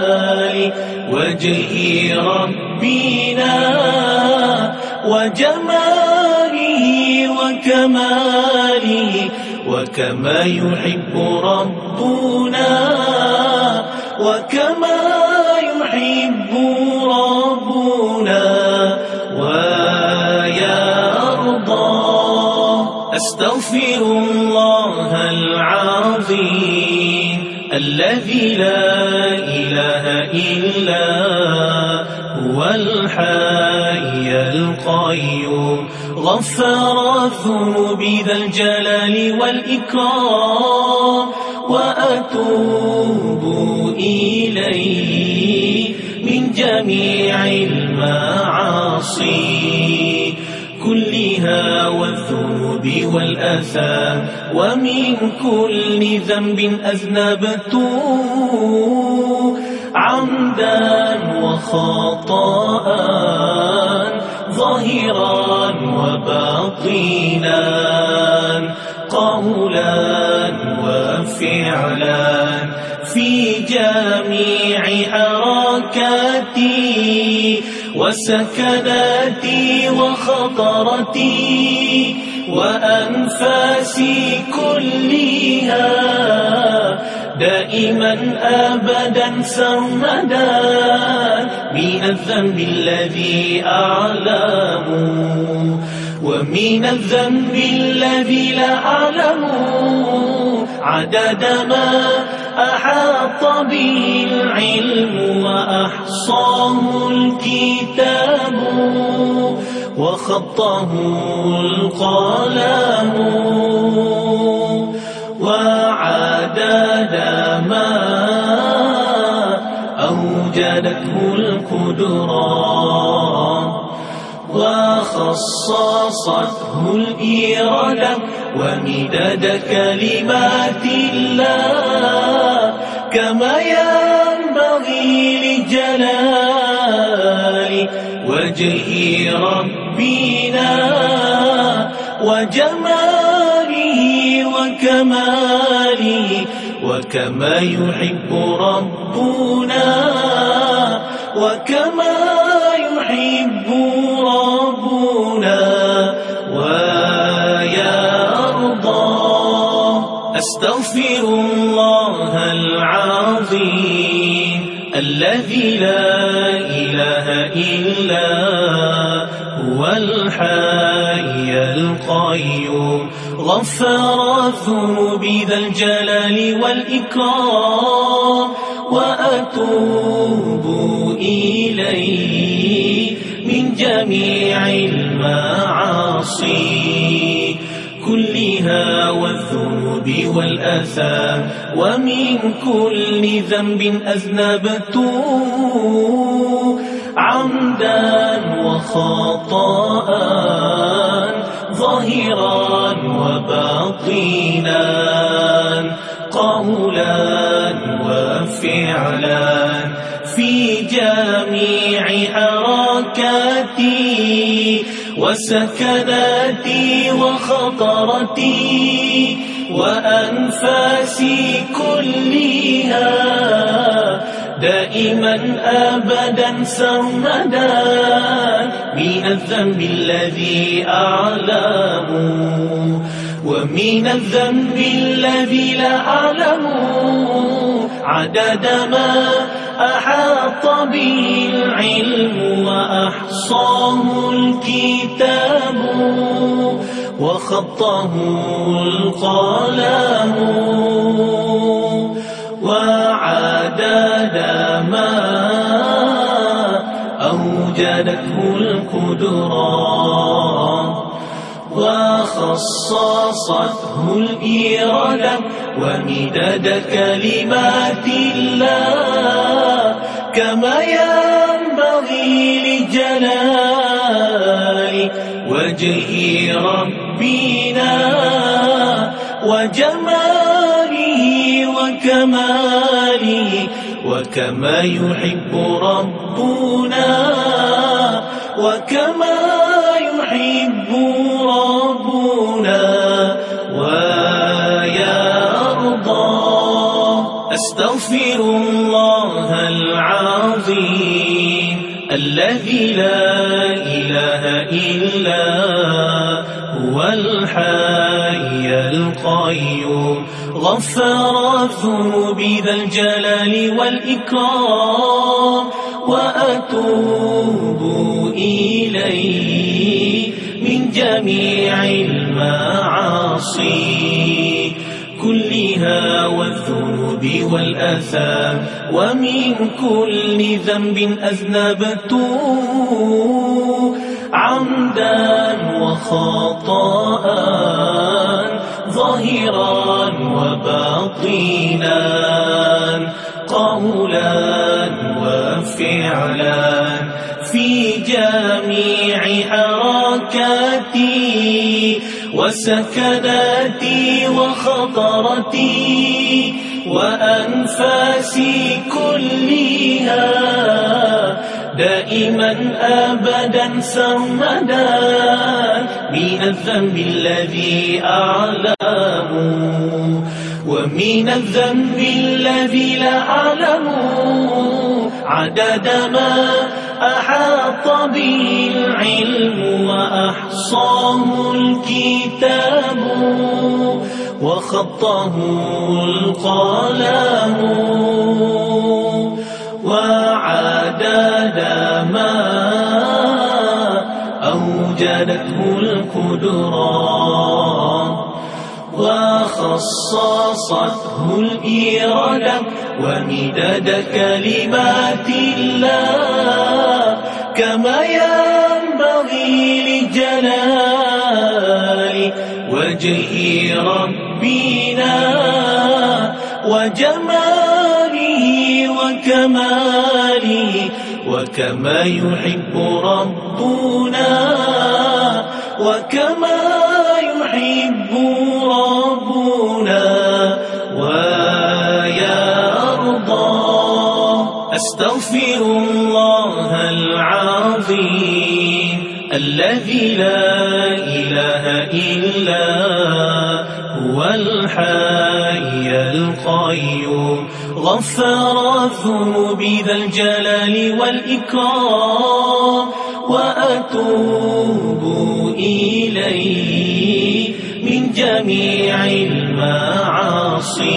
وجه ربنا وجماله وكماله وكما يحب ربنا وكما يحب ربنا أستغفر الله العظيم الذي لا إله إلا هو الحي القيوم. غفر الذنوب ذا الجلال والإكرام وأتوب إليه من جميع المعاصي. كلها والذنوب والآثام ومن كل ذنب أذنبته عمدا وخطأ ظاهرا وباطنا قولا وفعلا في جميع حركاتي. وسكناتي وخطرتي وأنفاسي كلها دائما أبدا سرمدا من الذنب الذي أعلم ومن الذنب الذي لا أعلم عدد ما أحاط به العلم وأحصاه الكتاب وخطه القلم وعدد ما أوجدته القدران وخصصته الإرادة ومداد كلمات الله كما ينبغي لجلال وجه ربنا وجماله وكماله وكما يحب ربنا وكما يحب ربنا ويرضى أستغفر الله العظيم الذي لا إله إلا هو الحي القيوم. غفر الذنوب ذا الجلال والإكرام وأتوب إليه من جميع المعاصي كلها والذنوب والآثام ومن كل ذنب أذنبته عمدا وخطأ ظاهرا وباطنا قولا وفعلا في جميع حركاتي وسكناتي وخطرتي وأنفاسي كلها دائما أبدا سرمدا من الذنب الذي أعلم ومن الذنب الذي لا أعلم عدد ما أحاط به العلم وأحصاه الكتاب وخطه القلم وعدد ما أوجدته القدران وخصصته الإرادة ومداد كلمات الله كما ينبغي لجلال وجه ربنا وجماله وكماله وكما يحب ربنا وكما يحب ربنا. أستغفر الله العظيم الذي لا إله إلا هو الحي القيوم. غفر الذنوب ذا الجلال والإكرام وأتوب إليه من جميع المعاصي. كلها والذنوب والآثام ومن كل ذنب أذنبته عمدا وخطأ ظاهرا وباطنا قولا وفعلا. في جميع حركاتي وسكناتي وخطرتي وأنفاسي كلها دائما أبدا سرمدا من الذنب الذي أعلم ومن الذنب الذي لا أعلم عدد ما أحاط به العلم وأحصاه الكتاب وخطه القلم وعدد ما أوجدته القدرات وخصصته الإرادة ومداد كلمات الله كما ينبغي لجلال وجه ربنا وجماله وكماله وكما يحب ربنا وكما يحب ربنا. أستغفر الله العظيم الذي لا إله إلا هو الحي القيوم. غفر الذنوب ذا الجلال والإكرام وأتوب إليه من جميع المعاصي.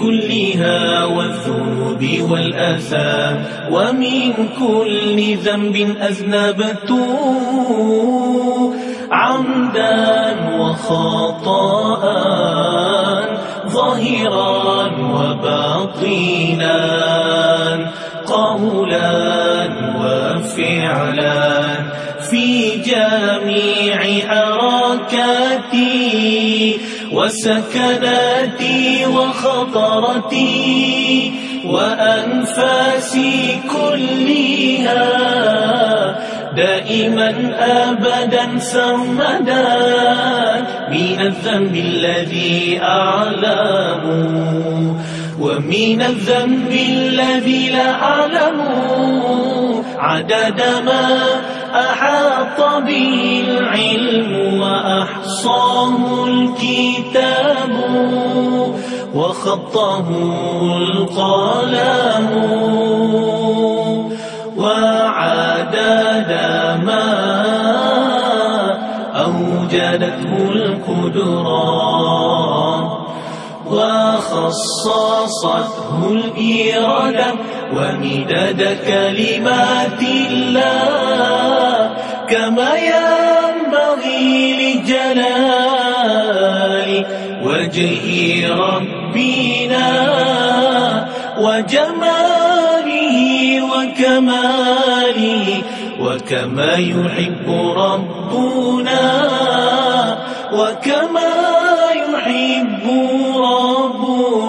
كلها والذنوب والآثام ومن كل ذنب أذنبته عمدا وخطأ ظاهرا وباطنا قولا وفعلا. في جميع حركاتي وسكناتي وخطرتي وأنفاسي كلها دائما أبدا سرمدا من الذنب الذي أعلم ومن الذنب الذي لا أعلم عدد ما أحاط به العلم وأحصاه الكتاب وخطه القلم وعدد ما أوجدته القدرات وخصصته الإرادة ومداد كلمات الله كما ينبغي لجلال وجه ربنا وجماله وكماله وكما يحب ربنا وكما يحب ربنا.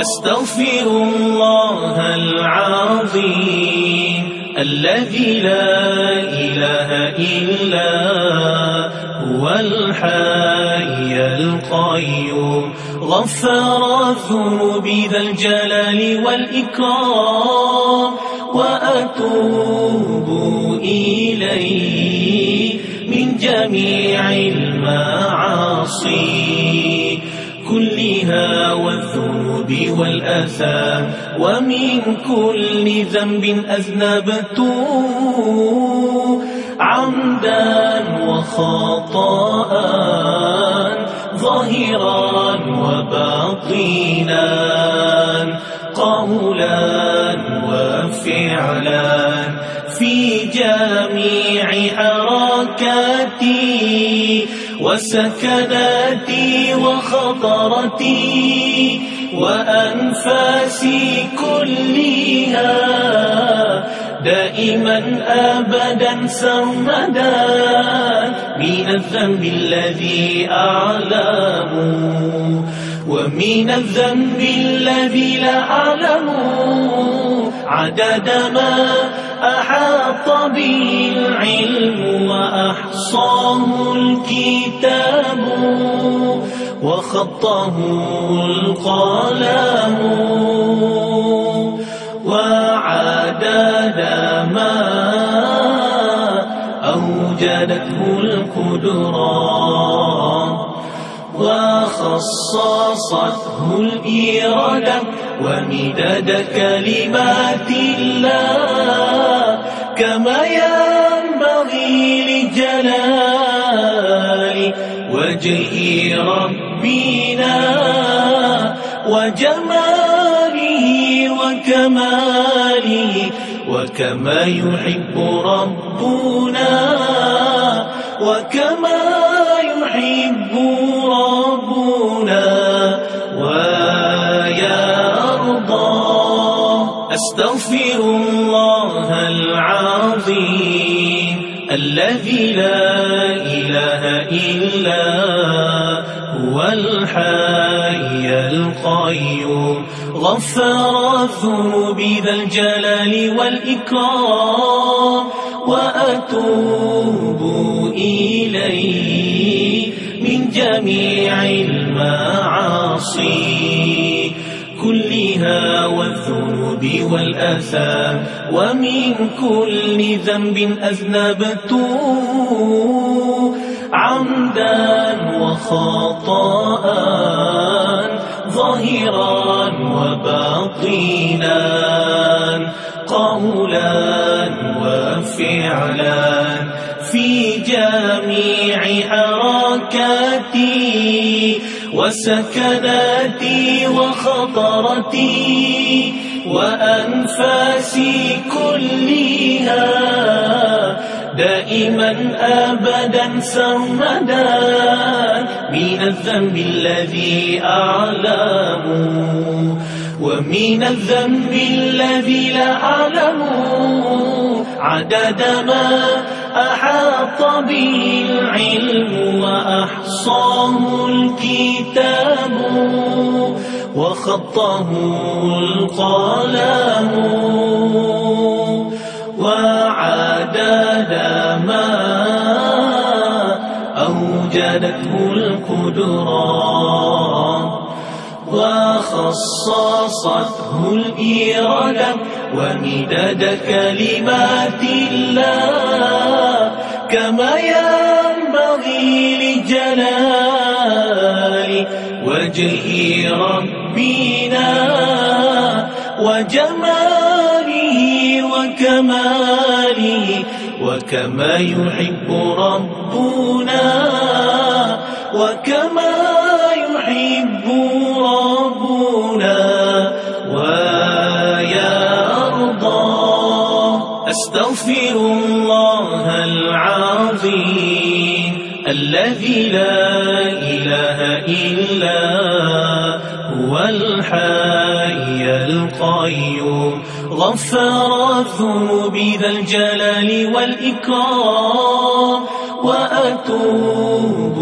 أستغفر الله العظيم الذي لا إله إلا هو الحي القيوم. غفر الذنوب ذا الجلال والإكرام وأتوب إليه من جميع المعاصي. كلها والذنوب والآثام ومن كل ذنب أذنبته عمدا وخطأ ظاهرا وباطنا قولا وفعلا في جميع حركاتي وسكناتي وخطرتي وأنفاسي كلها دائما أبدا سرمدا من الذنب الذي أعلم ومن الذنب الذي لا أعلم عدد ما أحاط به العلم وأحصاه الكتاب وخطه القلم وعدد ما أوجدته القدرات وخصصته الإرادة ومداد كلمات الله كما ينبغي لجلال وجه ربنا وجماله وكماله وكما يحب ربنا وكما يحب ربنا أستغفر الله العظيم الذي لا إله إلا هو الحي القيوم. غفر الذنوب ذا الجلال والإكرام وأتوب إليه من جميع المعاصي. كلها والذنوب والآثام ومن كل ذنب أذنبته عمدا وخطأ ظاهرا وباطنا قولا وفعلا في جميع حركاتي وسكناتي وخطرتي وأنفاسي كلها دائما أبدا سرمدا من الذنب الذي أعلم ومن الذنب الذي لا أعلم عدد ما أحاط به العلم وأحصاه الكتاب وخطه القلم وعدد ما أوجدته القدرات وخصصته الإرادة ومداد كلمات الله كما ينبغي لجلال وجه ربنا وجماله وكماله وكما يحب ربنا وكما يحب ربنا أستغفر الله العظيم الذي لا إله إلا هو الحي القيوم. غفر الذنوب ذا الجلال والإكرام وأتوب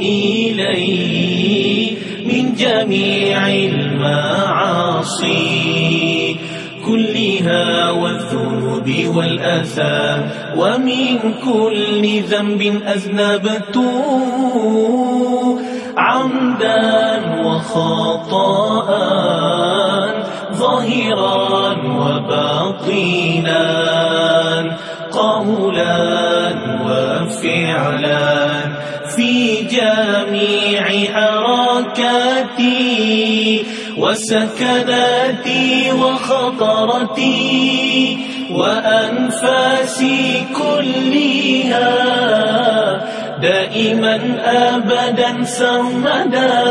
إليه من جميع المعاصي. كلها والذنوب والآثام ومن كل ذنب أذنبت عمدا وخطأ ظاهرا وباطنا قولا وفعلا في جميع حركاتي وسكناتي وخطرتي وأنفاسي كلها دائما أبدا سرمدا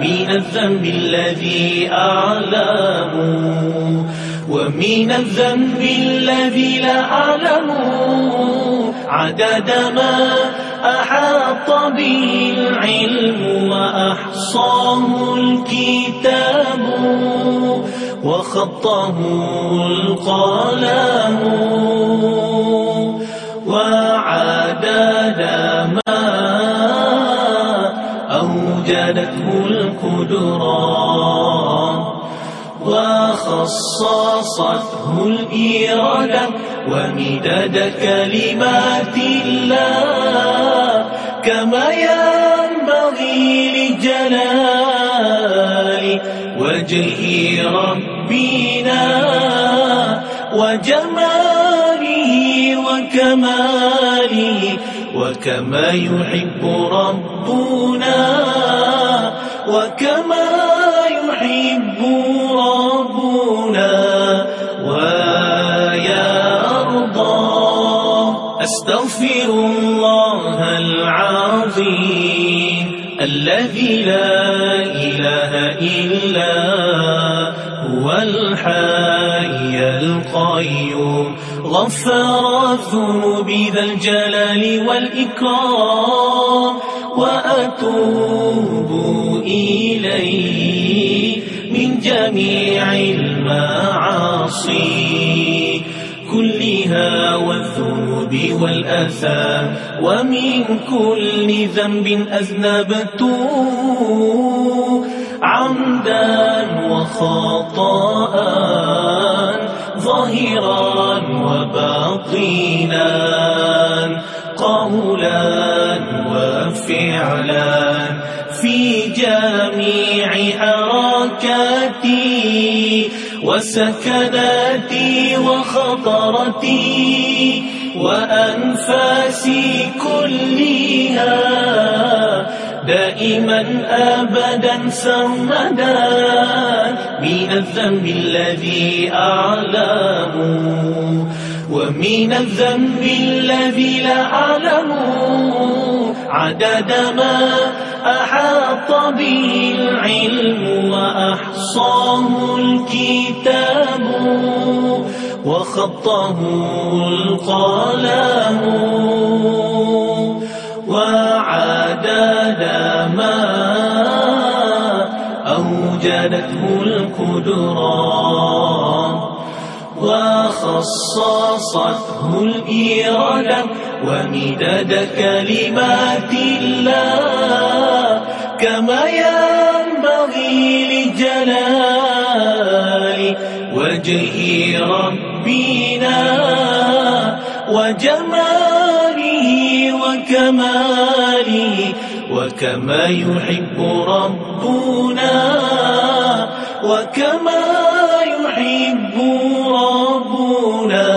من الذنب الذي أعلم ومن الذنب الذي لا أعلم عدد ما أحاط به العلم وأحصاه الكتاب وخطه القلم وعدد ما أوجدته القدرات وخصصته الإرادة ومداد كلمات الله كما ينبغي لجلال وجه ربنا وجماله وكماله وكما يحب ربنا وكما يحب ربنا أستغفر الله العظيم الذي لا إله إلا هو الحي القيوم. غفر الذنوب ذا الجلال والإكرام وأتوب إليه من جميع المعاصي. كلها والذنوب والآثام ومن كل ذنب أذنبت عمدا وخطأ ظاهرا وباطنا قولا وفعلا في جميع حركاتي وسكناتي وخطرتي وأنفاسي كلها دائما أبدا سرمدا من الذنب الذي أعلم ومن الذنب الذي لا أعلم عدد ما أحاط به العلم وأحصاه الكتاب. وخطه القلم وعدد ما أوجدته القدرات وخصصته الإرادة ومداد كلمات الله كما ينبغي لجلال وجه ربنا وجماله وكماله وكما يحب ربنا وكما يحب ربنا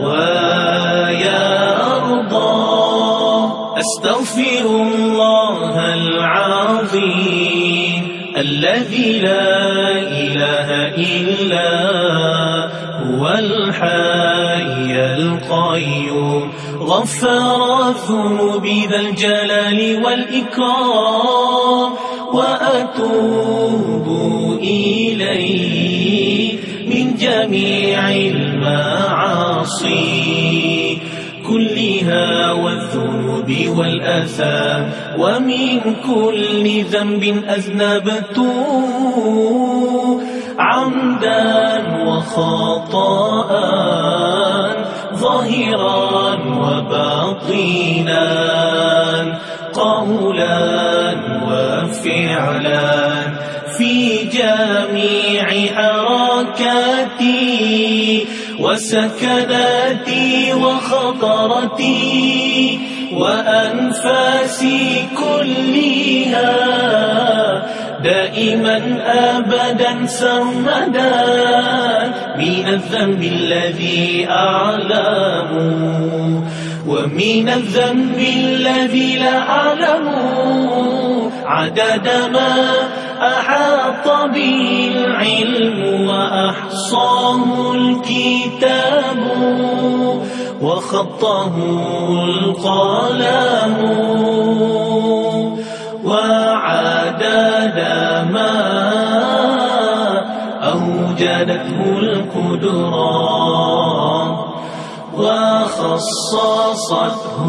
ويرضى أستغفر الله العظيم الذي لا إله إلا هو الحي القيوم غفر الذنوب ذا الجلال والإكرام وأتوب إليه من جميع المعاصي كلها والذنوب والآثام ومن كل ذنب أذنبت عمدا وخطأ ظاهرا وباطنا قولا وفعلا. في جميع حركاتي وسكناتي وخطرتي وأنفاسي كلها دائما أبدا سرمدا من الذنب الذي أعلم ومن الذنب الذي لا أعلم. عدد ما أحاط به العلم وأحصاه الكتاب وخطه القلم. وعدد ما أوجدته القدرات وخصصته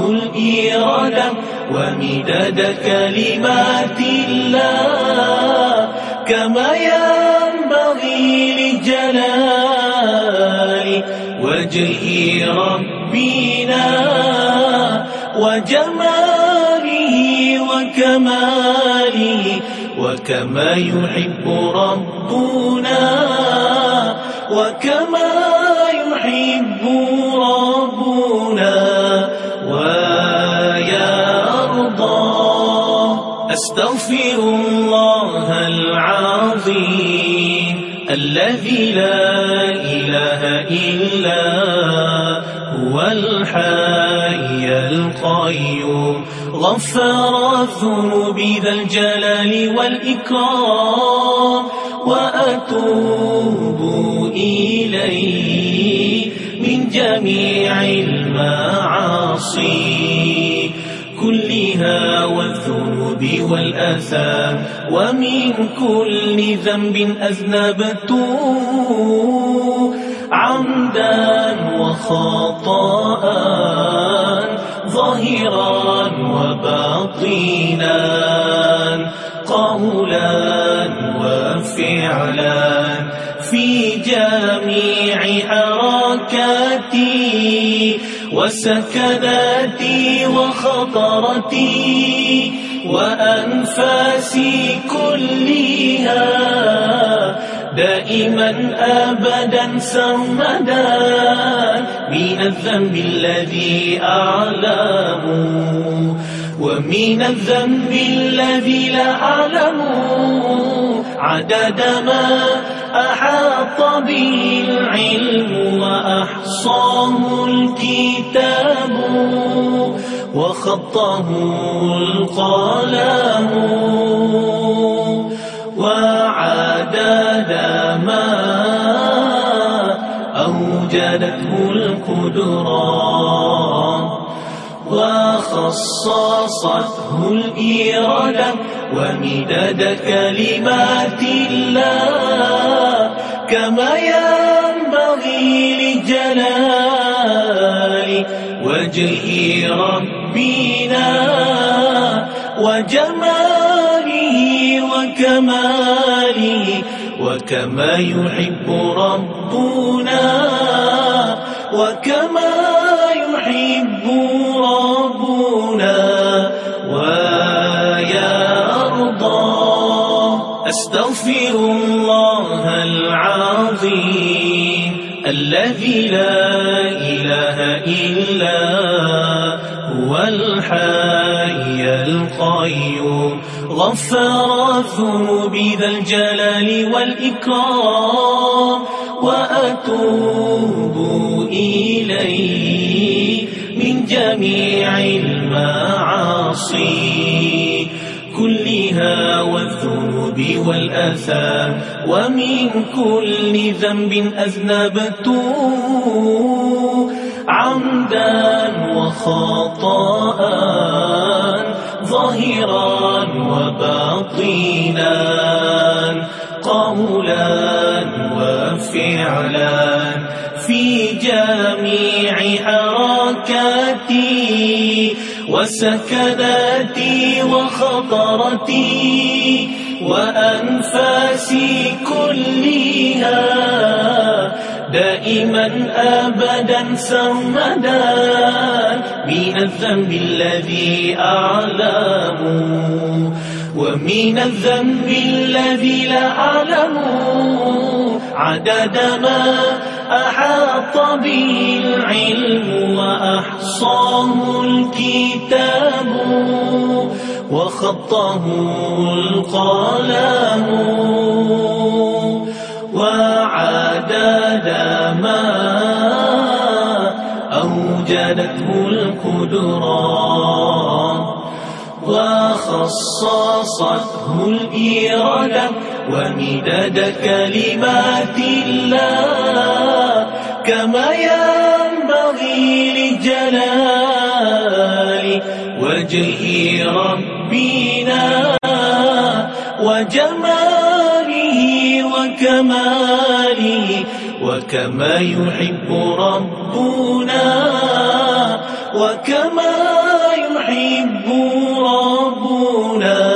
الإرادة ومداد كلمات الله كما ينبغي لجلال وجه ربنا وجماله وكماله وكما يحب ربنا وكما يحب ربنا. ويرضى أستغفر الله العظيم الذي لا إله إلا هو الحي القيوم. غفر الذنوب ذا الجلال والإكرام. وأتوب إليه من جميع المعاصي. كلها والذنوب والآثام. ومن كل ذنب أذنبته. عمدا وخطأ ظاهرا وباطنا قولا وفعلا. في جميع حركاتي وسكناتي وخطرتي وأنفاسي كلها دائما أبدا سرمدا من الذنب الذي أعلم ومن الذنب الذي لا أعلم عدد ما أحاط به العلم وأحصاه الكتاب وخطه القلم. وعدد ما أوجدته القدرات وخصصته الإرادة ومداد كلمات الله كما ينبغي لجلال وجه ربنا وجماله وكماله وكما يحب ربنا وكما يحب ربنا. ويرضى أستغفر الله العظيم الذي لا إله إلا هو الحي القيوم. غفر الذنوب ذا الجلال والإكرام. وأتوب إليه من جميع المعاصي. كلها والذنوب والآثام. ومن كل ذنب أذنبته عمدا وخطأ ظاهرا وباطنا قولا وفعلا في جميع حركاتي وسكناتي وخطرتي وأنفاسي كلها. دائما أبدا سرمدا من الذنب الذي أعلم ومن الذنب الذي لا أعلم عدد ما أحاط به العلم وأحصاه الكتاب وخطه القلم. وعدد ما أوجدته القدرات وخصصته الإرادة ومداد كلمات الله كما ينبغي لجلال وجه ربنا وجماله وكماله وكما يحب ربنا وكما يحب ربنا.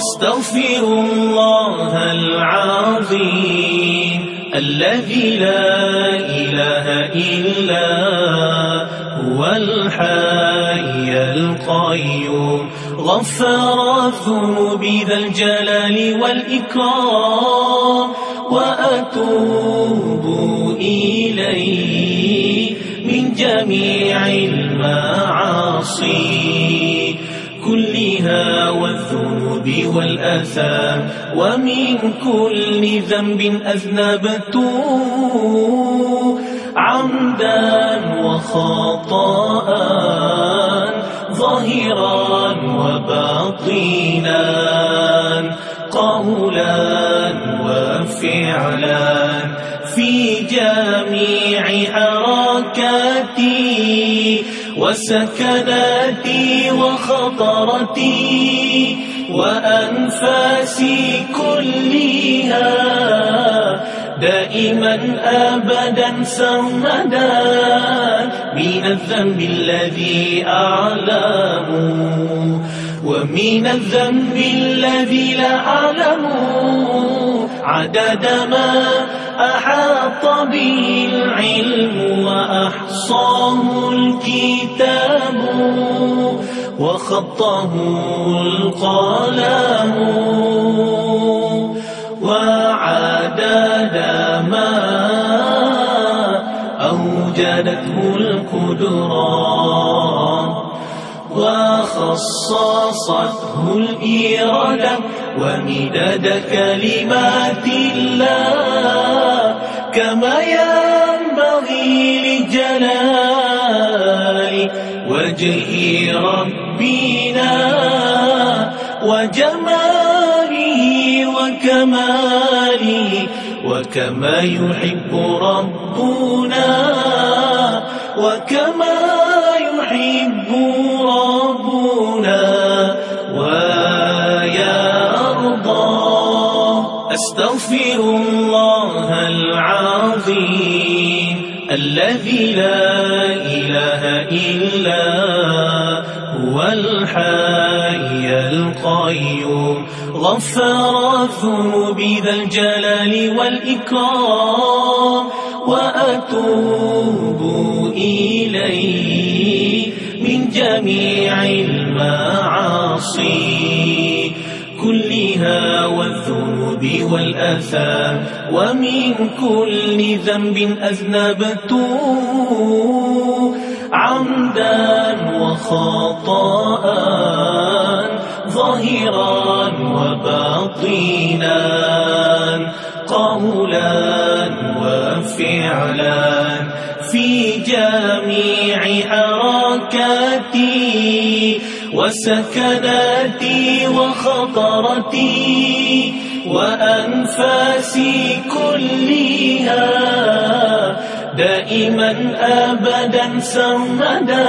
أستغفر الله العظيم الذي لا إله إلا هو الحي القيوم. غفر الذنوب ذا الجلال والإكرام. وأتوب إليه من جميع المعاصي. كلها والذنوب والآثام ومن كل ذنب أذنبت عمدا وخطأ ظاهرا وباطنا قولا وفعلا. في جميع حركاتي وسكناتي وخطرتي وأنفاسي كلها دائما أبدا سرمدا من الذنب الذي أعلم ومن الذنب الذي لا أعلم. عدد ما أحاط به العلم وأحصاه الكتاب وخطه القلم. وعدد ما أوجدته القدرات وخصصته الإرادة ومداد كلمات الله كما ينبغي لجلال وجه ربنا وجماله وكماله وكما يحب ربنا وكما يحب ربنا. ويرضى أستغفر الله العظيم الذي لا إله إلا هو الحي القيوم. غفر الذنوب ذا الجلال والإكرام وأتوب إليه من جميع المعاصي. كلها والذنوب والآثام ومن كل ذنب أذنبت عمدا وخطأ ظاهرا وباطنا قولا وفعلا. في جميع حركاتي وسكناتي وخطرتي وأنفاسي كلها. دائما أبدا سرمدا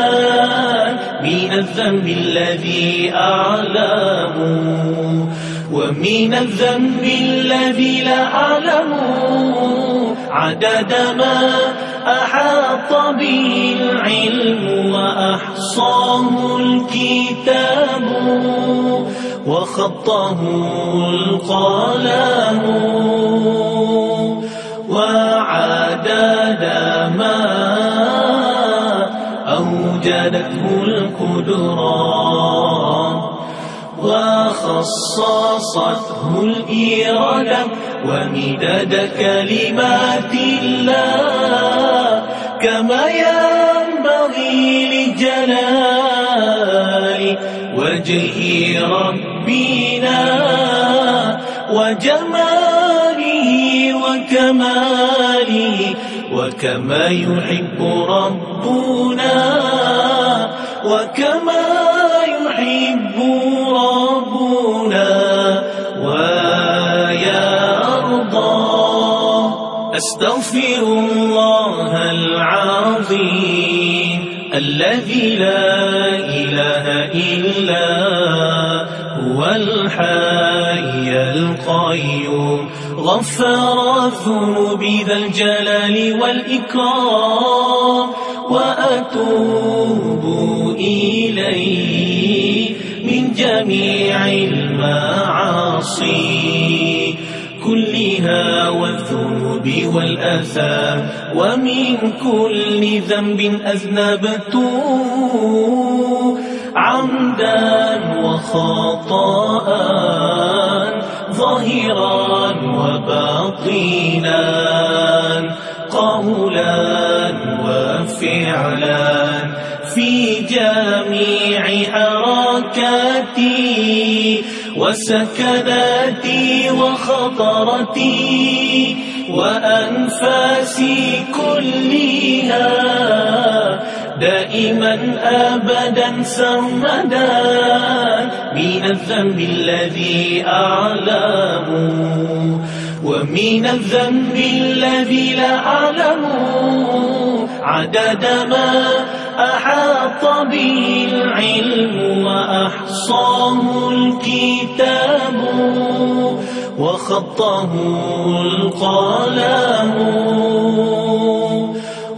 من الذنب الذي أعلم ومن الذنب الذي لا أعلم. عدد ما أحاط به العلم وأحصاه الكتاب وخطه القلم. وعدد ما أوجدته القدرات وخصصته الإرادة ومداد كلمات الله كما ينبغي لجلال وجه ربنا وجماله وكماله وكما يحب ربنا وكما يحب ربنا ويا أرضى أستغفر الله العظيم الذي لا إله إلا هو الحي القيوم. غفر الذنوب ذا الجلال والإكرام. وأتوب إليه من جميع المعاصي. كلها والذنوب والآثام ومن كل ذنب أذنبت عمدا وخطأ ظاهرا وباطنا قولا وفعلا في جميع حركاتي وسكناتي وخطرتي وأنفاسي كلها. دائما أبدا سرمدا من الذنب الذي أعلم ومن الذنب الذي لا أعلم عدد ما أحاط به العلم وأحصاه الكتاب وخطه القلم.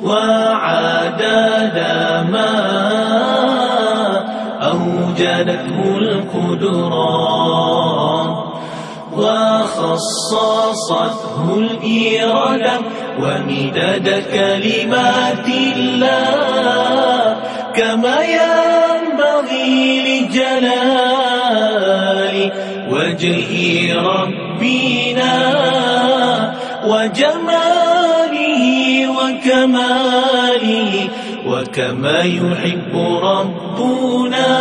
وعدد ما أوجدته القدرات وخصصته الإرادة ومداد كلمات الله كما ينبغي لجلال وجه ربنا وجماله وكماله وكما يحب ربنا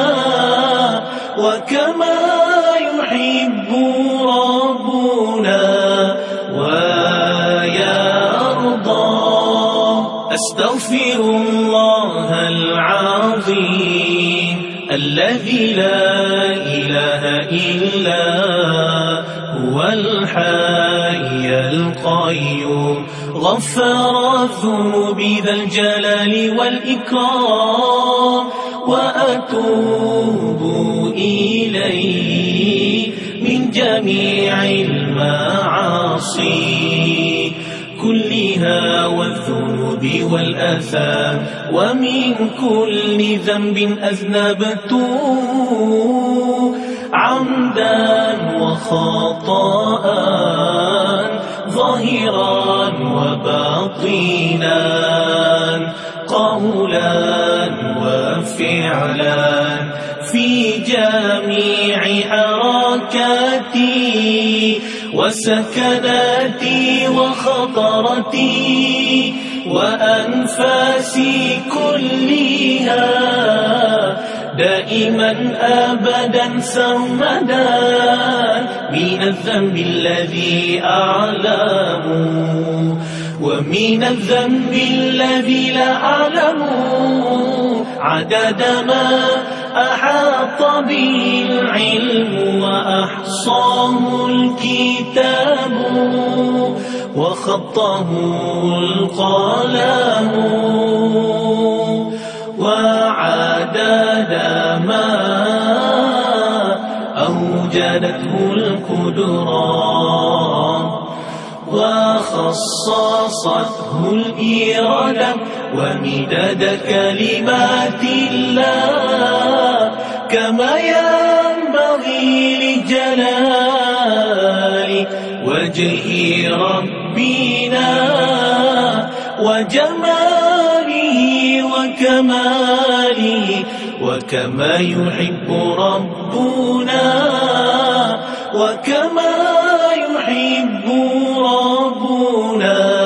وكما يحب ربنا. ويا أرضى أستغفر الله العظيم الذي لا إله إلا هو الحي القيوم. غفر الذنوب ذا الجلال والإكرام. وأتوب إليه من جميع المعاصي. كلها والذنوب والآثام ومن كل ذنب أذنبت عمدا وخطأ ظاهرا وباطنا قولا وفعلا. في جميع حركاتي وسكناتي وخطرتي وأنفاسي كلها دائما أبدا سرمدا من الذنب الذي أعلم ومن الذنب الذي لا أعلم عدد ما أحاط به العلم وأحصاه الكتاب وخطه القلم. وعدد ما أوجدته القدرات وخصصته الإرادة ومداد كلمات الله كما ينبغي لجلال وجه ربنا وجماله وكماله وكما يحب ربنا وكما يحب ربنا